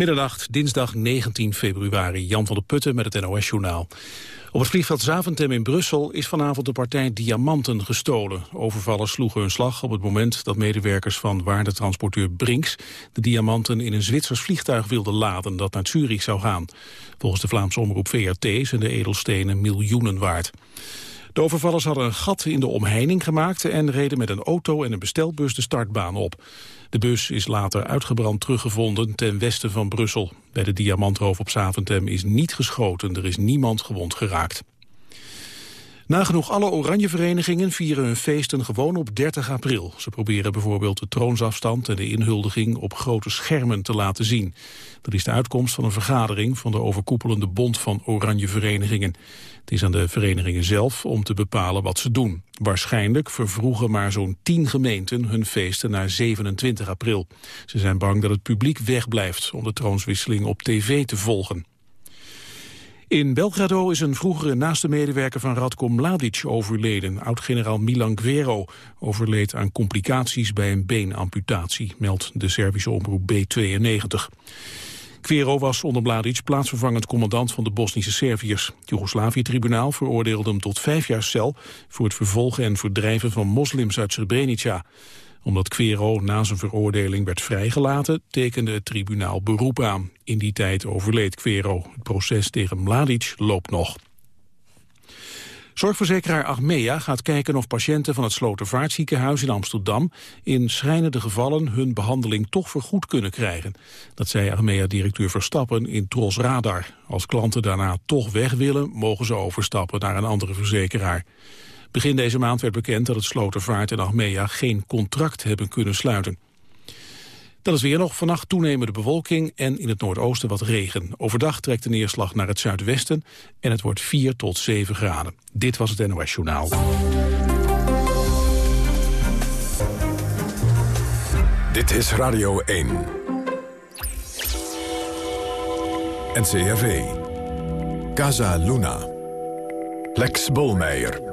Middernacht, dinsdag 19 februari. Jan van der Putten met het NOS-journaal. Op het vliegveld Zaventem in Brussel is vanavond de partij diamanten gestolen. Overvallers sloegen hun slag op het moment dat medewerkers van waardetransporteur Brinks de diamanten in een Zwitsers vliegtuig wilden laden dat naar Zurich zou gaan. Volgens de Vlaamse omroep VRT zijn de edelstenen miljoenen waard. De overvallers hadden een gat in de omheining gemaakt en reden met een auto en een bestelbus de startbaan op. De bus is later uitgebrand teruggevonden ten westen van Brussel. Bij de diamantroof op Saventem is niet geschoten, er is niemand gewond geraakt. Nagenoeg alle oranje verenigingen vieren hun feesten gewoon op 30 april. Ze proberen bijvoorbeeld de troonsafstand en de inhuldiging op grote schermen te laten zien. Dat is de uitkomst van een vergadering van de overkoepelende bond van oranje verenigingen. Het is aan de verenigingen zelf om te bepalen wat ze doen. Waarschijnlijk vervroegen maar zo'n 10 gemeenten hun feesten naar 27 april. Ze zijn bang dat het publiek wegblijft om de troonswisseling op tv te volgen. In Belgrado is een vroegere naaste medewerker van Radko Mladic overleden. Oud-generaal Milan Guerro overleed aan complicaties bij een beenamputatie, meldt de Servische omroep B92. Quero was onder Mladic plaatsvervangend commandant van de Bosnische Serviërs. Het Joegoslavië-tribunaal veroordeelde hem tot vijf jaar cel... voor het vervolgen en verdrijven van moslims uit Srebrenica omdat Quero na zijn veroordeling werd vrijgelaten, tekende het tribunaal beroep aan. In die tijd overleed Quero. Het proces tegen Mladic loopt nog. Zorgverzekeraar Achmea gaat kijken of patiënten van het Slotervaartziekenhuis in Amsterdam in schrijnende gevallen hun behandeling toch vergoed kunnen krijgen. Dat zei Achmea-directeur Verstappen in Tros Radar. Als klanten daarna toch weg willen, mogen ze overstappen naar een andere verzekeraar. Begin deze maand werd bekend dat het Slotervaart en Achmea geen contract hebben kunnen sluiten. Dan is weer nog vannacht toenemende bewolking en in het noordoosten wat regen. Overdag trekt de neerslag naar het zuidwesten en het wordt 4 tot 7 graden. Dit was het NOS Journaal. Dit is Radio 1. NCRV. Casa Luna. Lex Bolmeijer.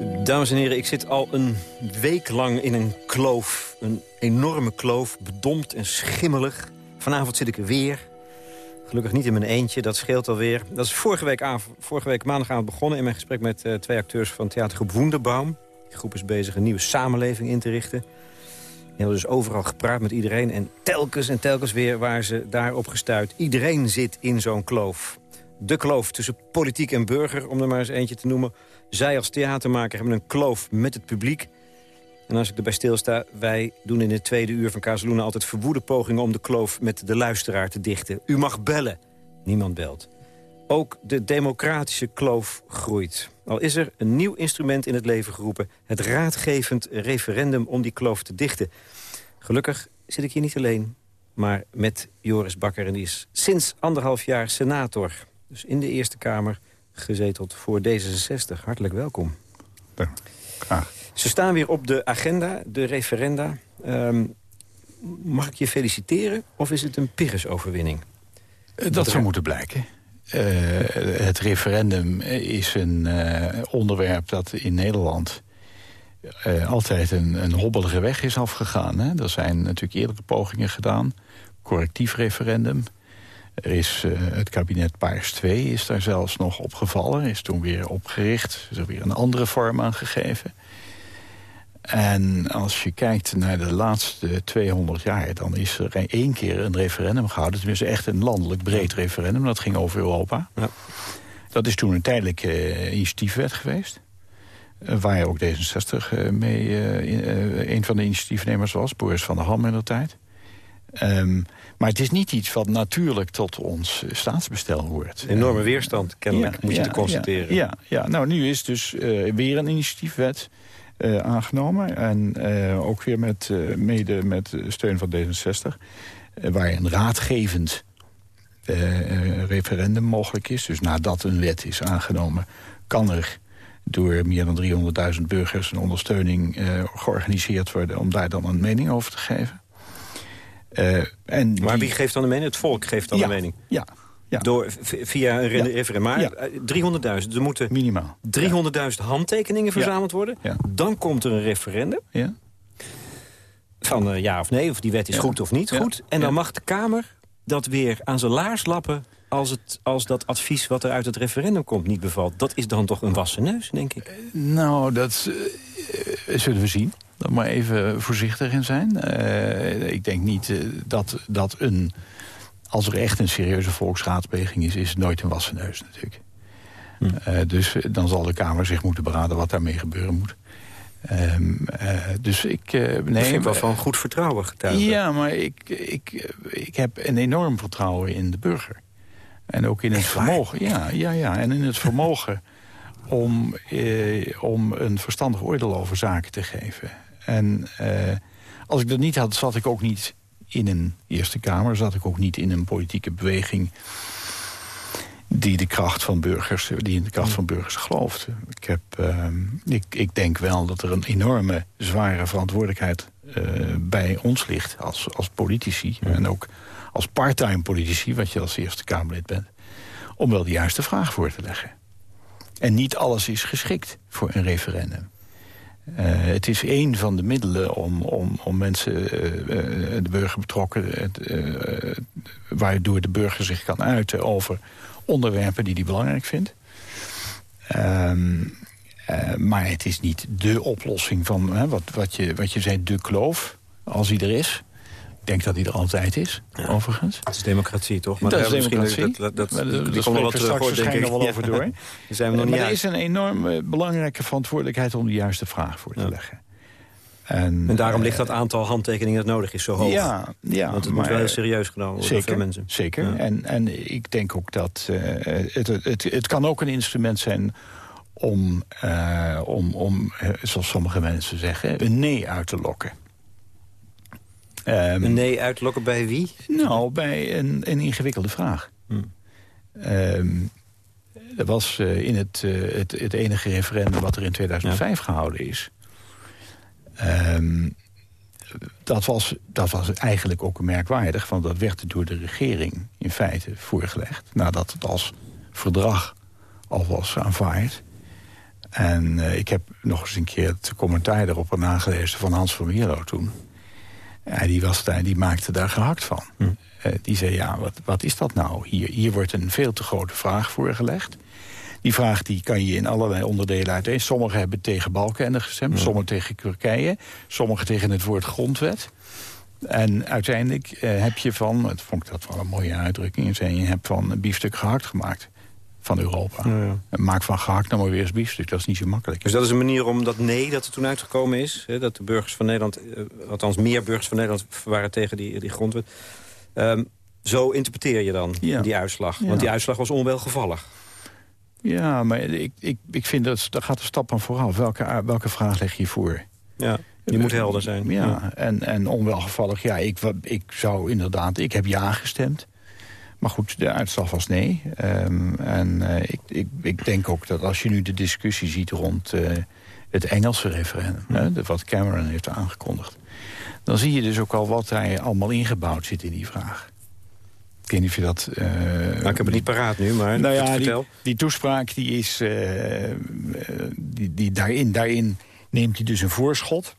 Dames en heren, ik zit al een week lang in een kloof. Een enorme kloof, bedompt en schimmelig. Vanavond zit ik er weer. Gelukkig niet in mijn eentje, dat scheelt alweer. Dat is vorige week, vorige week maandagavond begonnen... in mijn gesprek met uh, twee acteurs van theatergroep Woenderbaum. Die groep is bezig een nieuwe samenleving in te richten. Die hebben dus overal gepraat met iedereen. En telkens en telkens weer waar ze daarop gestuurd. Iedereen zit in zo'n kloof. De kloof tussen politiek en burger, om er maar eens eentje te noemen zij als theatermaker hebben een kloof met het publiek. En als ik erbij stilsta, wij doen in het tweede uur van Kazeluna... altijd verwoede pogingen om de kloof met de luisteraar te dichten. U mag bellen. Niemand belt. Ook de democratische kloof groeit. Al is er een nieuw instrument in het leven geroepen... het raadgevend referendum om die kloof te dichten. Gelukkig zit ik hier niet alleen, maar met Joris Bakker. En die is sinds anderhalf jaar senator. Dus in de Eerste Kamer gezeteld voor D66. Hartelijk welkom. Ja, graag. Ze staan weer op de agenda, de referenda. Ehm, mag ik je feliciteren of is het een Pyrrhus-overwinning? Eh, dat zou moeten blijken. Uh, het referendum is een uh, onderwerp dat in Nederland... Uh, altijd een, een, hobbelige weg is afgegaan. Hè? Er zijn natuurlijk eerdere pogingen gedaan. Correctief referendum. Er is uh, het kabinet Paars 2 is daar zelfs nog opgevallen. Is toen weer opgericht. Is er weer een andere vorm aan gegeven. En als je kijkt naar de laatste 200 jaar... dan is er één keer een referendum gehouden. Tenminste echt een landelijk breed referendum. Dat ging over Europa. Ja. Dat is toen een tijdelijke uh, initiatiefwet geweest. Uh, waar ook D66 mee in, een van de initiatiefnemers was. Boris van der Ham in de tijd. Um, maar het is niet iets wat natuurlijk tot ons staatsbestel hoort. enorme weerstand, kennelijk, moet je te constateren. Ja, ja, nou nu is dus uh, weer een initiatiefwet uh, aangenomen. En uh, ook weer met, mede met steun van D66. waar een raadgevend referendum mogelijk is. Dus nadat een wet is aangenomen, kan er door meer dan 300.000 burgers een ondersteuning georganiseerd worden... om daar dan een mening over te geven. Uh, en maar wie geeft dan de mening? Het volk geeft dan ja, de mening? Ja. ja. Door, via een referendum. Maar 300.000. Er moeten Minimaal. 300.000 handtekeningen verzameld worden. Dan komt er een referendum. Ja. van uh, ja of nee, of die wet is goed of niet goed. En dan mag de Kamer dat weer aan zijn laars lappen... Als, het, als dat advies wat er uit het referendum komt niet bevalt. Dat is dan toch een wassen neus, denk ik? Nou, dat zullen we zien. Dan maar even voorzichtig in zijn. ik denk niet dat, dat een... Als er echt een serieuze volksraadpleging is... is het nooit een wassen neus natuurlijk. Hm. dus dan zal de Kamer zich moeten beraden wat daarmee gebeuren moet. Um, dus ik... Uh, nee, wel van goed vertrouwen getuigen. Ja, maar ik, ik, ik heb een enorm vertrouwen in de burger. En ook in het vermogen. Ja, ja, ja, en in het vermogen om, eh, om een verstandig oordeel over zaken te geven. En eh, als ik dat niet had, zat ik ook niet in een Eerste Kamer. Zat ik ook niet in een politieke beweging die de kracht van burgers, die in de kracht van burgers gelooft. Ik, heb, uh, ik, ik denk wel dat er een enorme zware verantwoordelijkheid uh, bij ons ligt als, als politici. En ook als parttime politici, wat je als Eerste Kamerlid bent. Om wel de juiste vraag voor te leggen. En niet alles is geschikt voor een referendum. Uh, het is één van de middelen om, om, om mensen, uh, de burger betrokken... waardoor de burger zich kan uiten over onderwerpen die hij belangrijk vindt. Uh, maar het is niet de oplossing van wat, wat, je, wat je zei, de kloof, als hij er is. Ik denk dat hij er altijd is, overigens. Het is democratie, toch? Maar dat is democratie. Dat, dat, dat, dat, die straks waarschijnlijk nog wel over door. zijn we nog niet maar er is een enorme belangrijke verantwoordelijkheid... om de juiste vraag voor te leggen. En, en daarom ligt dat aantal handtekeningen dat nodig is zo hoog. Ja, ja Want het moet wel heel serieus genomen worden zeker, veel mensen. Zeker. En, en ik denk ook dat uh, het, het, het kan ook een instrument zijn om, uh, om, om zoals sommige mensen zeggen, een nee uit te lokken. Um, een nee uitlokken bij wie? Nou, bij een, een ingewikkelde vraag. Hmm. Um, dat was uh, in het, uh, het, het enige referendum wat er in 2005 ja. gehouden is. Um, dat, was, dat was eigenlijk ook merkwaardig, want dat werd door de regering in feite voorgelegd. Nadat het als verdrag al was aanvaard. En uh, ik heb nog eens een keer het commentaar erop nagelezen van Hans van Mierlo toen. Ja, die, was daar, die maakte daar gehakt van. Hm. Uh, die zei, ja, wat, wat is dat nou? Hier, hier wordt een veel te grote vraag voorgelegd. Die vraag die kan je in allerlei onderdelen uiteen. Sommigen hebben tegen Balkenende gestemd, ja. sommigen tegen Turkije... sommigen tegen het woord grondwet. En uiteindelijk uh, heb je van, het vond ik dat wel een mooie uitdrukking... je hebt van een biefstuk gehakt gemaakt van Europa. Ja, ja. Maak van gehakt nou maar weer eens biefstuk, dat is niet zo makkelijk. Dus dat is een manier om dat nee dat er toen uitgekomen is... Hè, dat de burgers van Nederland, uh, althans meer burgers van Nederland... waren tegen die, die grondwet. Um, zo interpreteer je dan ja. die uitslag. Want die uitslag was onwelgevallig. Ja, maar ik, ik, ik vind dat daar gaat een stap aan vooraf. Welke, welke vraag leg je voor? Ja, die moet helder zijn. Ja, ja. En, en onwelgevallig, ja, ik, ik zou inderdaad... Ik heb ja gestemd. Maar goed, de uitslag was nee. Um, en uh, ik, ik, ik denk ook dat als je nu de discussie ziet rond uh, het Engelse referendum... Mm. Hè, wat Cameron heeft aangekondigd... dan zie je dus ook al wat hij allemaal ingebouwd zit in die vraag. Ik weet niet of je dat... Uh, nou, ik heb het niet paraat nu, maar nou ja. Die, die toespraak die is... Uh, die, die daarin, daarin neemt hij dus een voorschot.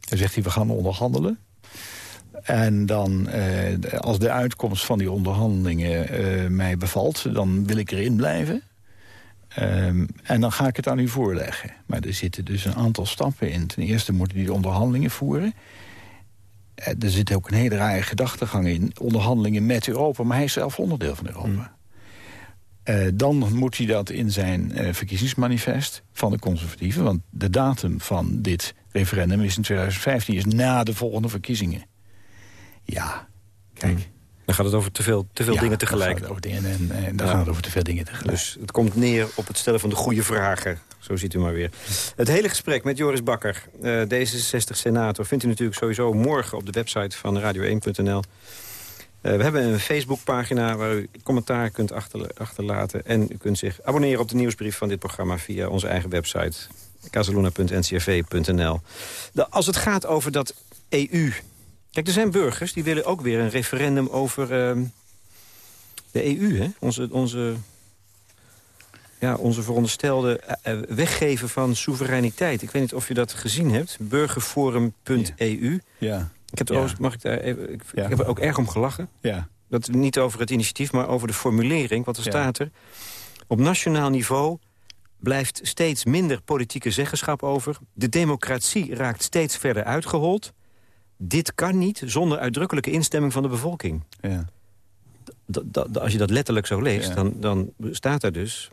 Dan zegt hij, we gaan onderhandelen. En dan, uh, als de uitkomst van die onderhandelingen mij bevalt... dan wil ik erin blijven. Um, en dan ga ik het aan u voorleggen. Maar er zitten dus een aantal stappen in. Ten eerste moeten die onderhandelingen voeren... Eh, er zit ook een hele rare gedachtegang in. Onderhandelingen met Europa, maar hij is zelf onderdeel van Europa. Mm. Uh, dan moet hij dat in zijn uh, verkiezingsmanifest van de conservatieven... want de datum van dit referendum is in 2015, is na de volgende verkiezingen. Ja, kijk... Dan gaat het over te veel, te veel ja, dingen tegelijk. Dan gaat het over dingen, en, en dan ja. gaat het over te veel dingen tegelijk. Dus het komt neer op het stellen van de goede vragen. Zo ziet u maar weer. Het hele gesprek met Joris Bakker, uh, D66-senator... vindt u natuurlijk sowieso morgen op de website van radio1.nl. Uh, we hebben een Facebookpagina waar u commentaar kunt achter, achterlaten. En u kunt zich abonneren op de nieuwsbrief van dit programma... via onze eigen website casaluna.ncrv.nl. Als het gaat over dat EU... Kijk, er zijn burgers die willen ook weer een referendum over uh, de EU, hè? Onze, onze ja, onze veronderstelde weggeven van soevereiniteit. Ik weet niet of je dat gezien hebt. Burgerforum.eu. Ja. Ik heb, er mag ik, daar even, ik, ik heb er ook erg om gelachen. Ja. Dat, niet over het initiatief, maar over de formulering. Want er staat er... Op nationaal niveau blijft steeds minder politieke zeggenschap over. De democratie raakt steeds verder uitgehold. Dit kan niet zonder uitdrukkelijke instemming van de bevolking. Ja. als je dat letterlijk zo leest, dan, dan staat er dus...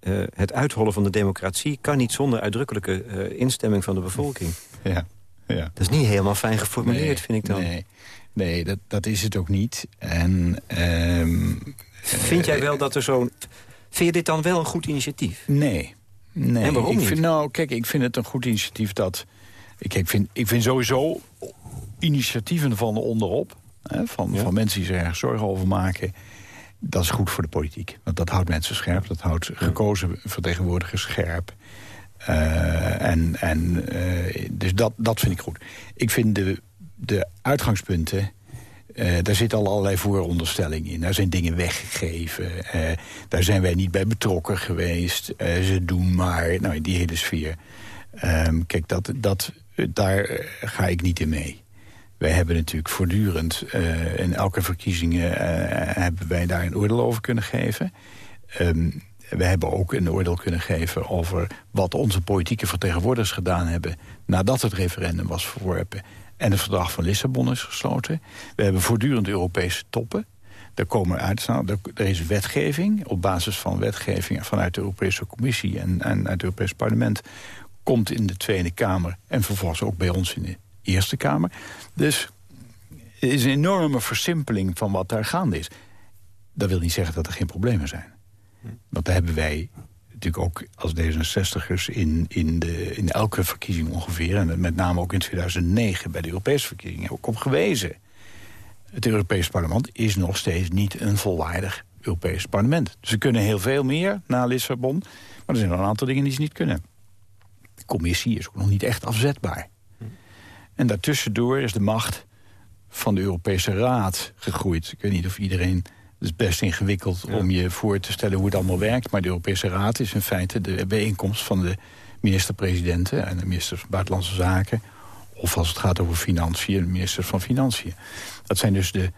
Uh, het uithollen van de democratie kan niet zonder uitdrukkelijke uh, instemming van de bevolking. Ja. Ja. Dat is niet helemaal fijn geformuleerd, vind ik dan. Nee, nee dat, dat is het ook niet. En, um, vind jij wel dat er zo'n... Vind je dit dan wel een goed initiatief? Nee. nee. En waarom ik niet? Vind, nou, kijk, ik vind het een goed initiatief dat... Ik, ik, vind, ik vind sowieso initiatieven van onderop... Hè, van, van mensen die zich ergens zorgen over maken... dat is goed voor de politiek. Want dat houdt mensen scherp. Dat houdt gekozen vertegenwoordigers scherp. Uh, en, en, uh, dus dat, dat vind ik goed. Ik vind de, de uitgangspunten... Uh, daar zit al allerlei vooronderstellingen in. Daar zijn dingen weggegeven. daar zijn wij niet bij betrokken geweest. ze doen maar... Nou, die hele sfeer. Um, kijk, dat, dat, daar ga ik niet in mee. Wij hebben natuurlijk voortdurend... in elke verkiezingen hebben wij daar een oordeel over kunnen geven... Um, we hebben ook een oordeel kunnen geven over wat onze politieke vertegenwoordigers gedaan hebben... nadat het referendum was verworpen en het verdrag van Lissabon is gesloten. We hebben voortdurend Europese toppen. Er, komen uit, nou, is wetgeving op basis van wetgeving vanuit de Europese Commissie en, en uit het Europees Parlement komt in de Tweede Kamer en vervolgens ook bij ons in de Eerste Kamer. Dus het is een enorme versimpeling van wat daar gaande is. Dat wil niet zeggen dat er geen problemen zijn. Want daar hebben wij natuurlijk ook als D66'ers in, in, de, in elke verkiezing ongeveer... en met name ook in 2009 bij de Europese verkiezingen ook op gewezen. Het Europees parlement is nog steeds niet een volwaardig Europees parlement. Ze kunnen heel veel meer na Lissabon, maar er zijn nog een aantal dingen die ze niet kunnen. De commissie is ook nog niet echt afzetbaar. En daartussendoor is de macht van de Europese Raad gegroeid. Ik weet niet of iedereen het is best ingewikkeld om je voor te stellen hoe het allemaal werkt. Maar de Europese Raad is in feite de bijeenkomst van de minister-presidenten... en de ministers van Buitenlandse Zaken. Of als het gaat over financiën, de ministers van Financiën. Dat zijn dus de,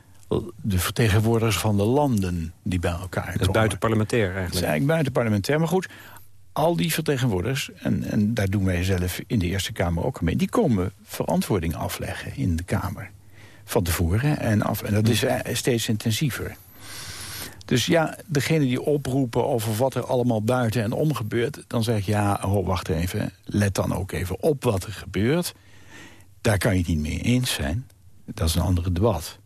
de vertegenwoordigers van de landen die bij elkaar komen. Dat is buitenparlementair eigenlijk. Dat is eigenlijk buitenparlementair. Maar goed, al die vertegenwoordigers, en, en daar doen wij zelf in de Eerste Kamer ook mee... die komen verantwoording afleggen in de Kamer. Van tevoren en af. En dat is eh, steeds intensiever. Dus ja, degene die oproepen over wat er allemaal buiten en om gebeurt... dan zeg ik, ja, oh, wacht even, let dan ook even op wat er gebeurt. Daar kan je het niet mee eens zijn. Dat is een andere debat.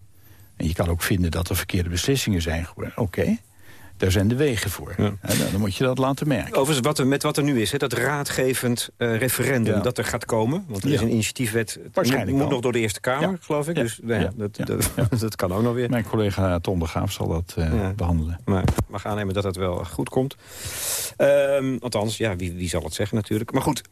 En je kan ook vinden dat er verkeerde beslissingen zijn geworden. Oké, daar zijn de wegen voor. Ja. dan moet je dat laten merken. Overigens, wat er, met wat er nu is, hè, dat raadgevend uh, referendum dat er gaat komen. Want er is een initiatiefwet. Waarschijnlijk moet, nog door de Eerste Kamer, geloof ik. Dus nou dat, dat, dat, kan ook nog weer. Mijn collega Tom de Graaf zal dat uh, behandelen. Maar we gaan aannemen dat het wel goed komt. Um, althans, ja, wie, wie zal het zeggen natuurlijk. Maar goed,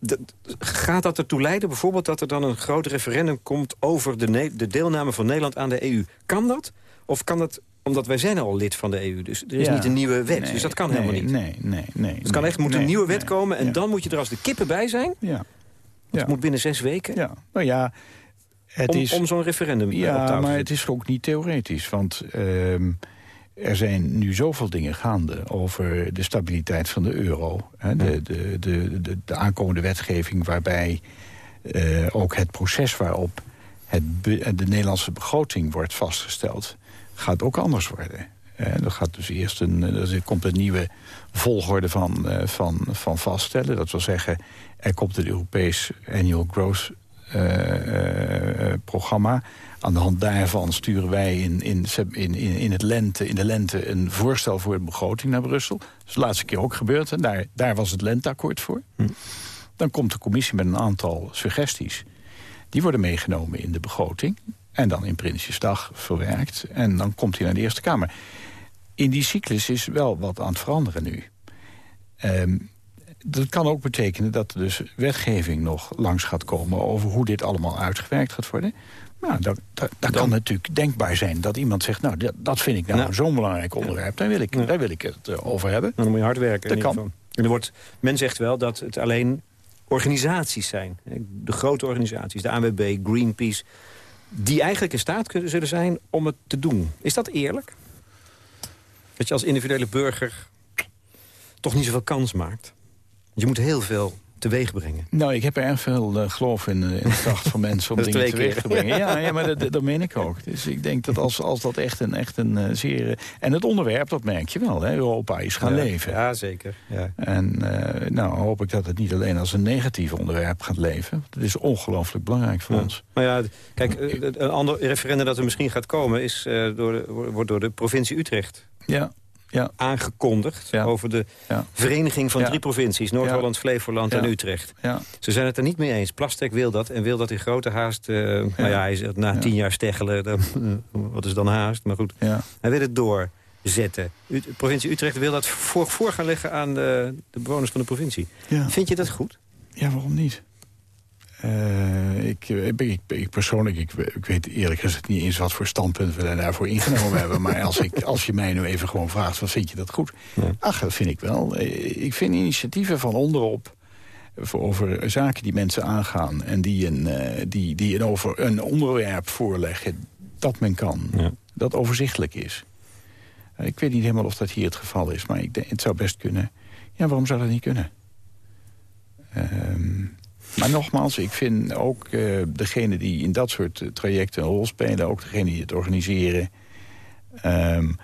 gaat dat ertoe leiden bijvoorbeeld dat er dan een groot referendum komt... over de, de deelname van Nederland aan de EU? Kan dat? Of kan dat omdat wij zijn al lid van de EU. Dus er is niet een nieuwe wet. dus dat kan helemaal niet. Nee, nee, nee. Het kan echt, moet een nieuwe wet komen en dan moet je er als de kippen bij zijn. Ja. Het moet binnen zes weken. Ja, nou ja... Het om, is, om zo'n referendum ja, op te maar het is ook niet theoretisch. Want uh, er zijn nu zoveel dingen gaande over de stabiliteit van de euro. Hè, de, de, de, de, de, aankomende wetgeving waarbij uh, ook het proces waarop het de Nederlandse begroting wordt vastgesteld gaat ook anders worden. Uh, er, gaat dus eerst een, eh, er komt een nieuwe volgorde van, uh, van, van vaststellen. Dat wil zeggen, er komt een Europees Annual Growth uh, programma. Aan de hand daarvan sturen wij in, in, in, in, het lente, in de lente een voorstel voor de begroting naar Brussel. Dat is de laatste keer ook gebeurd. En daar, daar was het lenteakkoord voor. Hm. Dan komt de commissie met een aantal suggesties. Die worden meegenomen in de begroting. En dan in Prinsjesdag verwerkt. En dan komt hij naar de Eerste Kamer. In die cyclus is wel wat aan het veranderen nu. Um, dat kan ook betekenen dat er dus wetgeving nog langs gaat komen... over hoe dit allemaal uitgewerkt gaat worden. Nou, dat, dat, dat kan natuurlijk denkbaar zijn dat iemand zegt... nou, dat, dat vind ik nou, zo'n belangrijk onderwerp, daar wil ik, daar wil ik het uh, over hebben. Dan moet je hard werken. Dat kan. En er wordt, men zegt wel dat het alleen organisaties zijn. De grote organisaties, de ANWB, Greenpeace... die eigenlijk in staat zullen zijn om het te doen. Is dat eerlijk? Dat je als individuele burger toch niet zoveel kans maakt? Je moet heel veel teweeg brengen. Nou, ik heb erg veel uh, geloof in, uh, in de kracht van mensen om dingen teweeg te brengen. Ja, ja maar dat, dat meen ik ook. Dus ik denk dat als, als dat echt een, echt een uh, zeer... En het onderwerp, dat merk je wel. Hè? Europa is gaan ja, leven. Ja, zeker. Ja. En nou hoop ik dat het niet alleen als een negatief onderwerp gaat leven. Het is ongelooflijk belangrijk voor ja. ons. Maar ja, kijk, een ander referendum dat er misschien gaat komen... Is, door de, wordt door de provincie Utrecht ja ja. aangekondigd... Ja. over de vereniging van drie provincies. Noord-Holland, Flevoland en Utrecht. Ze zijn het er niet mee eens. Plastek wil dat en wil dat in grote haast... Uh, Nou ja, hij zegt, na tien jaar steggelen, dan, wat is dan haast? Maar goed, hij wil het doorzetten. U, de provincie Utrecht wil dat voor, voor gaan leggen aan de, de bewoners van de provincie. Vind je dat goed? Ja, waarom niet? Uh, ik, ik, ik, persoonlijk, ik, ik, weet eerlijk gezegd niet eens wat voor standpunt we daarvoor ingenomen hebben. Maar als, ik, als je mij nu even gewoon vraagt, wat vind je dat goed? Ja. Ach, dat vind ik wel. Ik vind initiatieven van onderop over zaken die mensen aangaan... en die een, die, die een, over, een onderwerp voorleggen, dat men kan. Ja. Dat overzichtelijk is. Ik weet niet helemaal of dat hier het geval is, maar ik denk, het zou best kunnen. Ja, waarom zou dat niet kunnen? Um, maar nogmaals, ik vind ook uh, degene die in dat soort trajecten een rol spelen... ook degene die het organiseren... Um,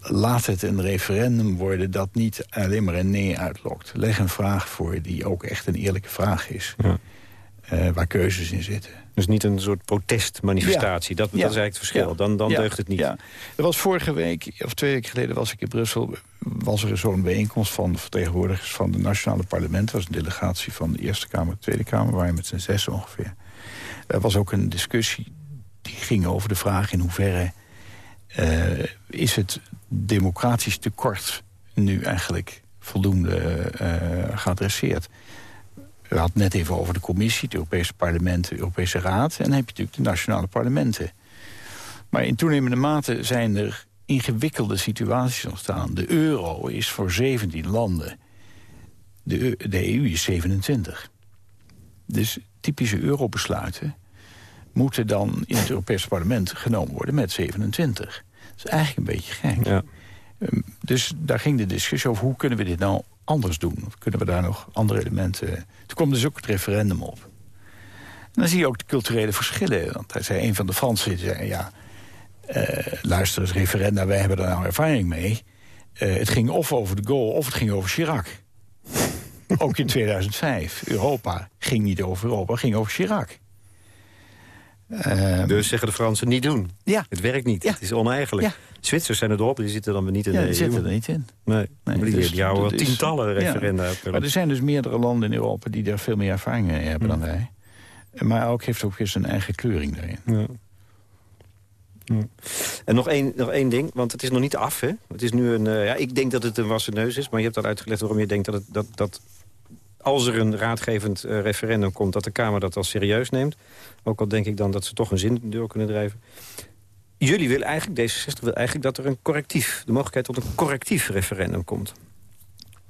laat het een referendum worden dat niet alleen maar een nee uitlokt. Leg een vraag voor die ook echt een eerlijke vraag is. Ja. Uh, waar keuzes in zitten. Dus niet een soort protestmanifestatie. Ja. Dat, dat ja. is eigenlijk het verschil. Dan, dan deugt het niet. Er was vorige week, of twee weken geleden was ik in Brussel... was er zo'n bijeenkomst van vertegenwoordigers van de nationale parlementen. Dat was een delegatie van de Eerste Kamer de Tweede Kamer... waar je met z'n zes ongeveer. Er was ook een discussie die ging over de vraag... in hoeverre uh, is het democratisch tekort nu eigenlijk voldoende uh, geadresseerd we hadden het net even over de commissie, het Europese parlement, de Europese Raad. En dan heb je natuurlijk de nationale parlementen. Maar in toenemende mate zijn er ingewikkelde situaties ontstaan. De euro is voor 17 landen. De, de EU is 27. Dus typische eurobesluiten moeten dan in het Europese parlement genomen worden met 27. Dat is eigenlijk een beetje gek. Ja. Dus daar ging de discussie over hoe kunnen we dit nou anders doen? Of kunnen we daar nog andere elementen... Toen kwam dus ook het referendum op. En dan zie je ook de culturele verschillen. Want hij zei, een van de Fransen zei, ja... Uh, luister eens, referenda, wij hebben daar nou ervaring mee. Uh, het ging of over de Gaulle of het ging over Chirac. ook in 2005. Europa ging niet over Europa, ging over Chirac. Uh, dus zeggen de Fransen niet doen. Ja. Het werkt niet. Ja. Het is oneigenlijk. Ja. Zwitsers zijn erop, die zitten dan niet in ja, de die EU. zitten er niet in. Nee, Nee, die, dus die houden wel tientallen referenda. Maar er zijn dus meerdere landen in Europa die daar veel meer ervaring mee hebben dan wij. Maar ook heeft ook weer zijn eigen kleuring daarin. En nog één, nog één ding, want het is nog niet af. Hè? Het is nu een, eh, ja, ik denk dat het een wassen neus is, maar je hebt al uitgelegd waarom je denkt dat, het, dat, dat als er een raadgevend eh, referendum komt... dat de Kamer dat al serieus neemt. Ook al denk ik dan dat ze toch een zin door kunnen drijven. Jullie willen eigenlijk, D66 wil eigenlijk dat er een correctief... de mogelijkheid tot een correctief referendum komt.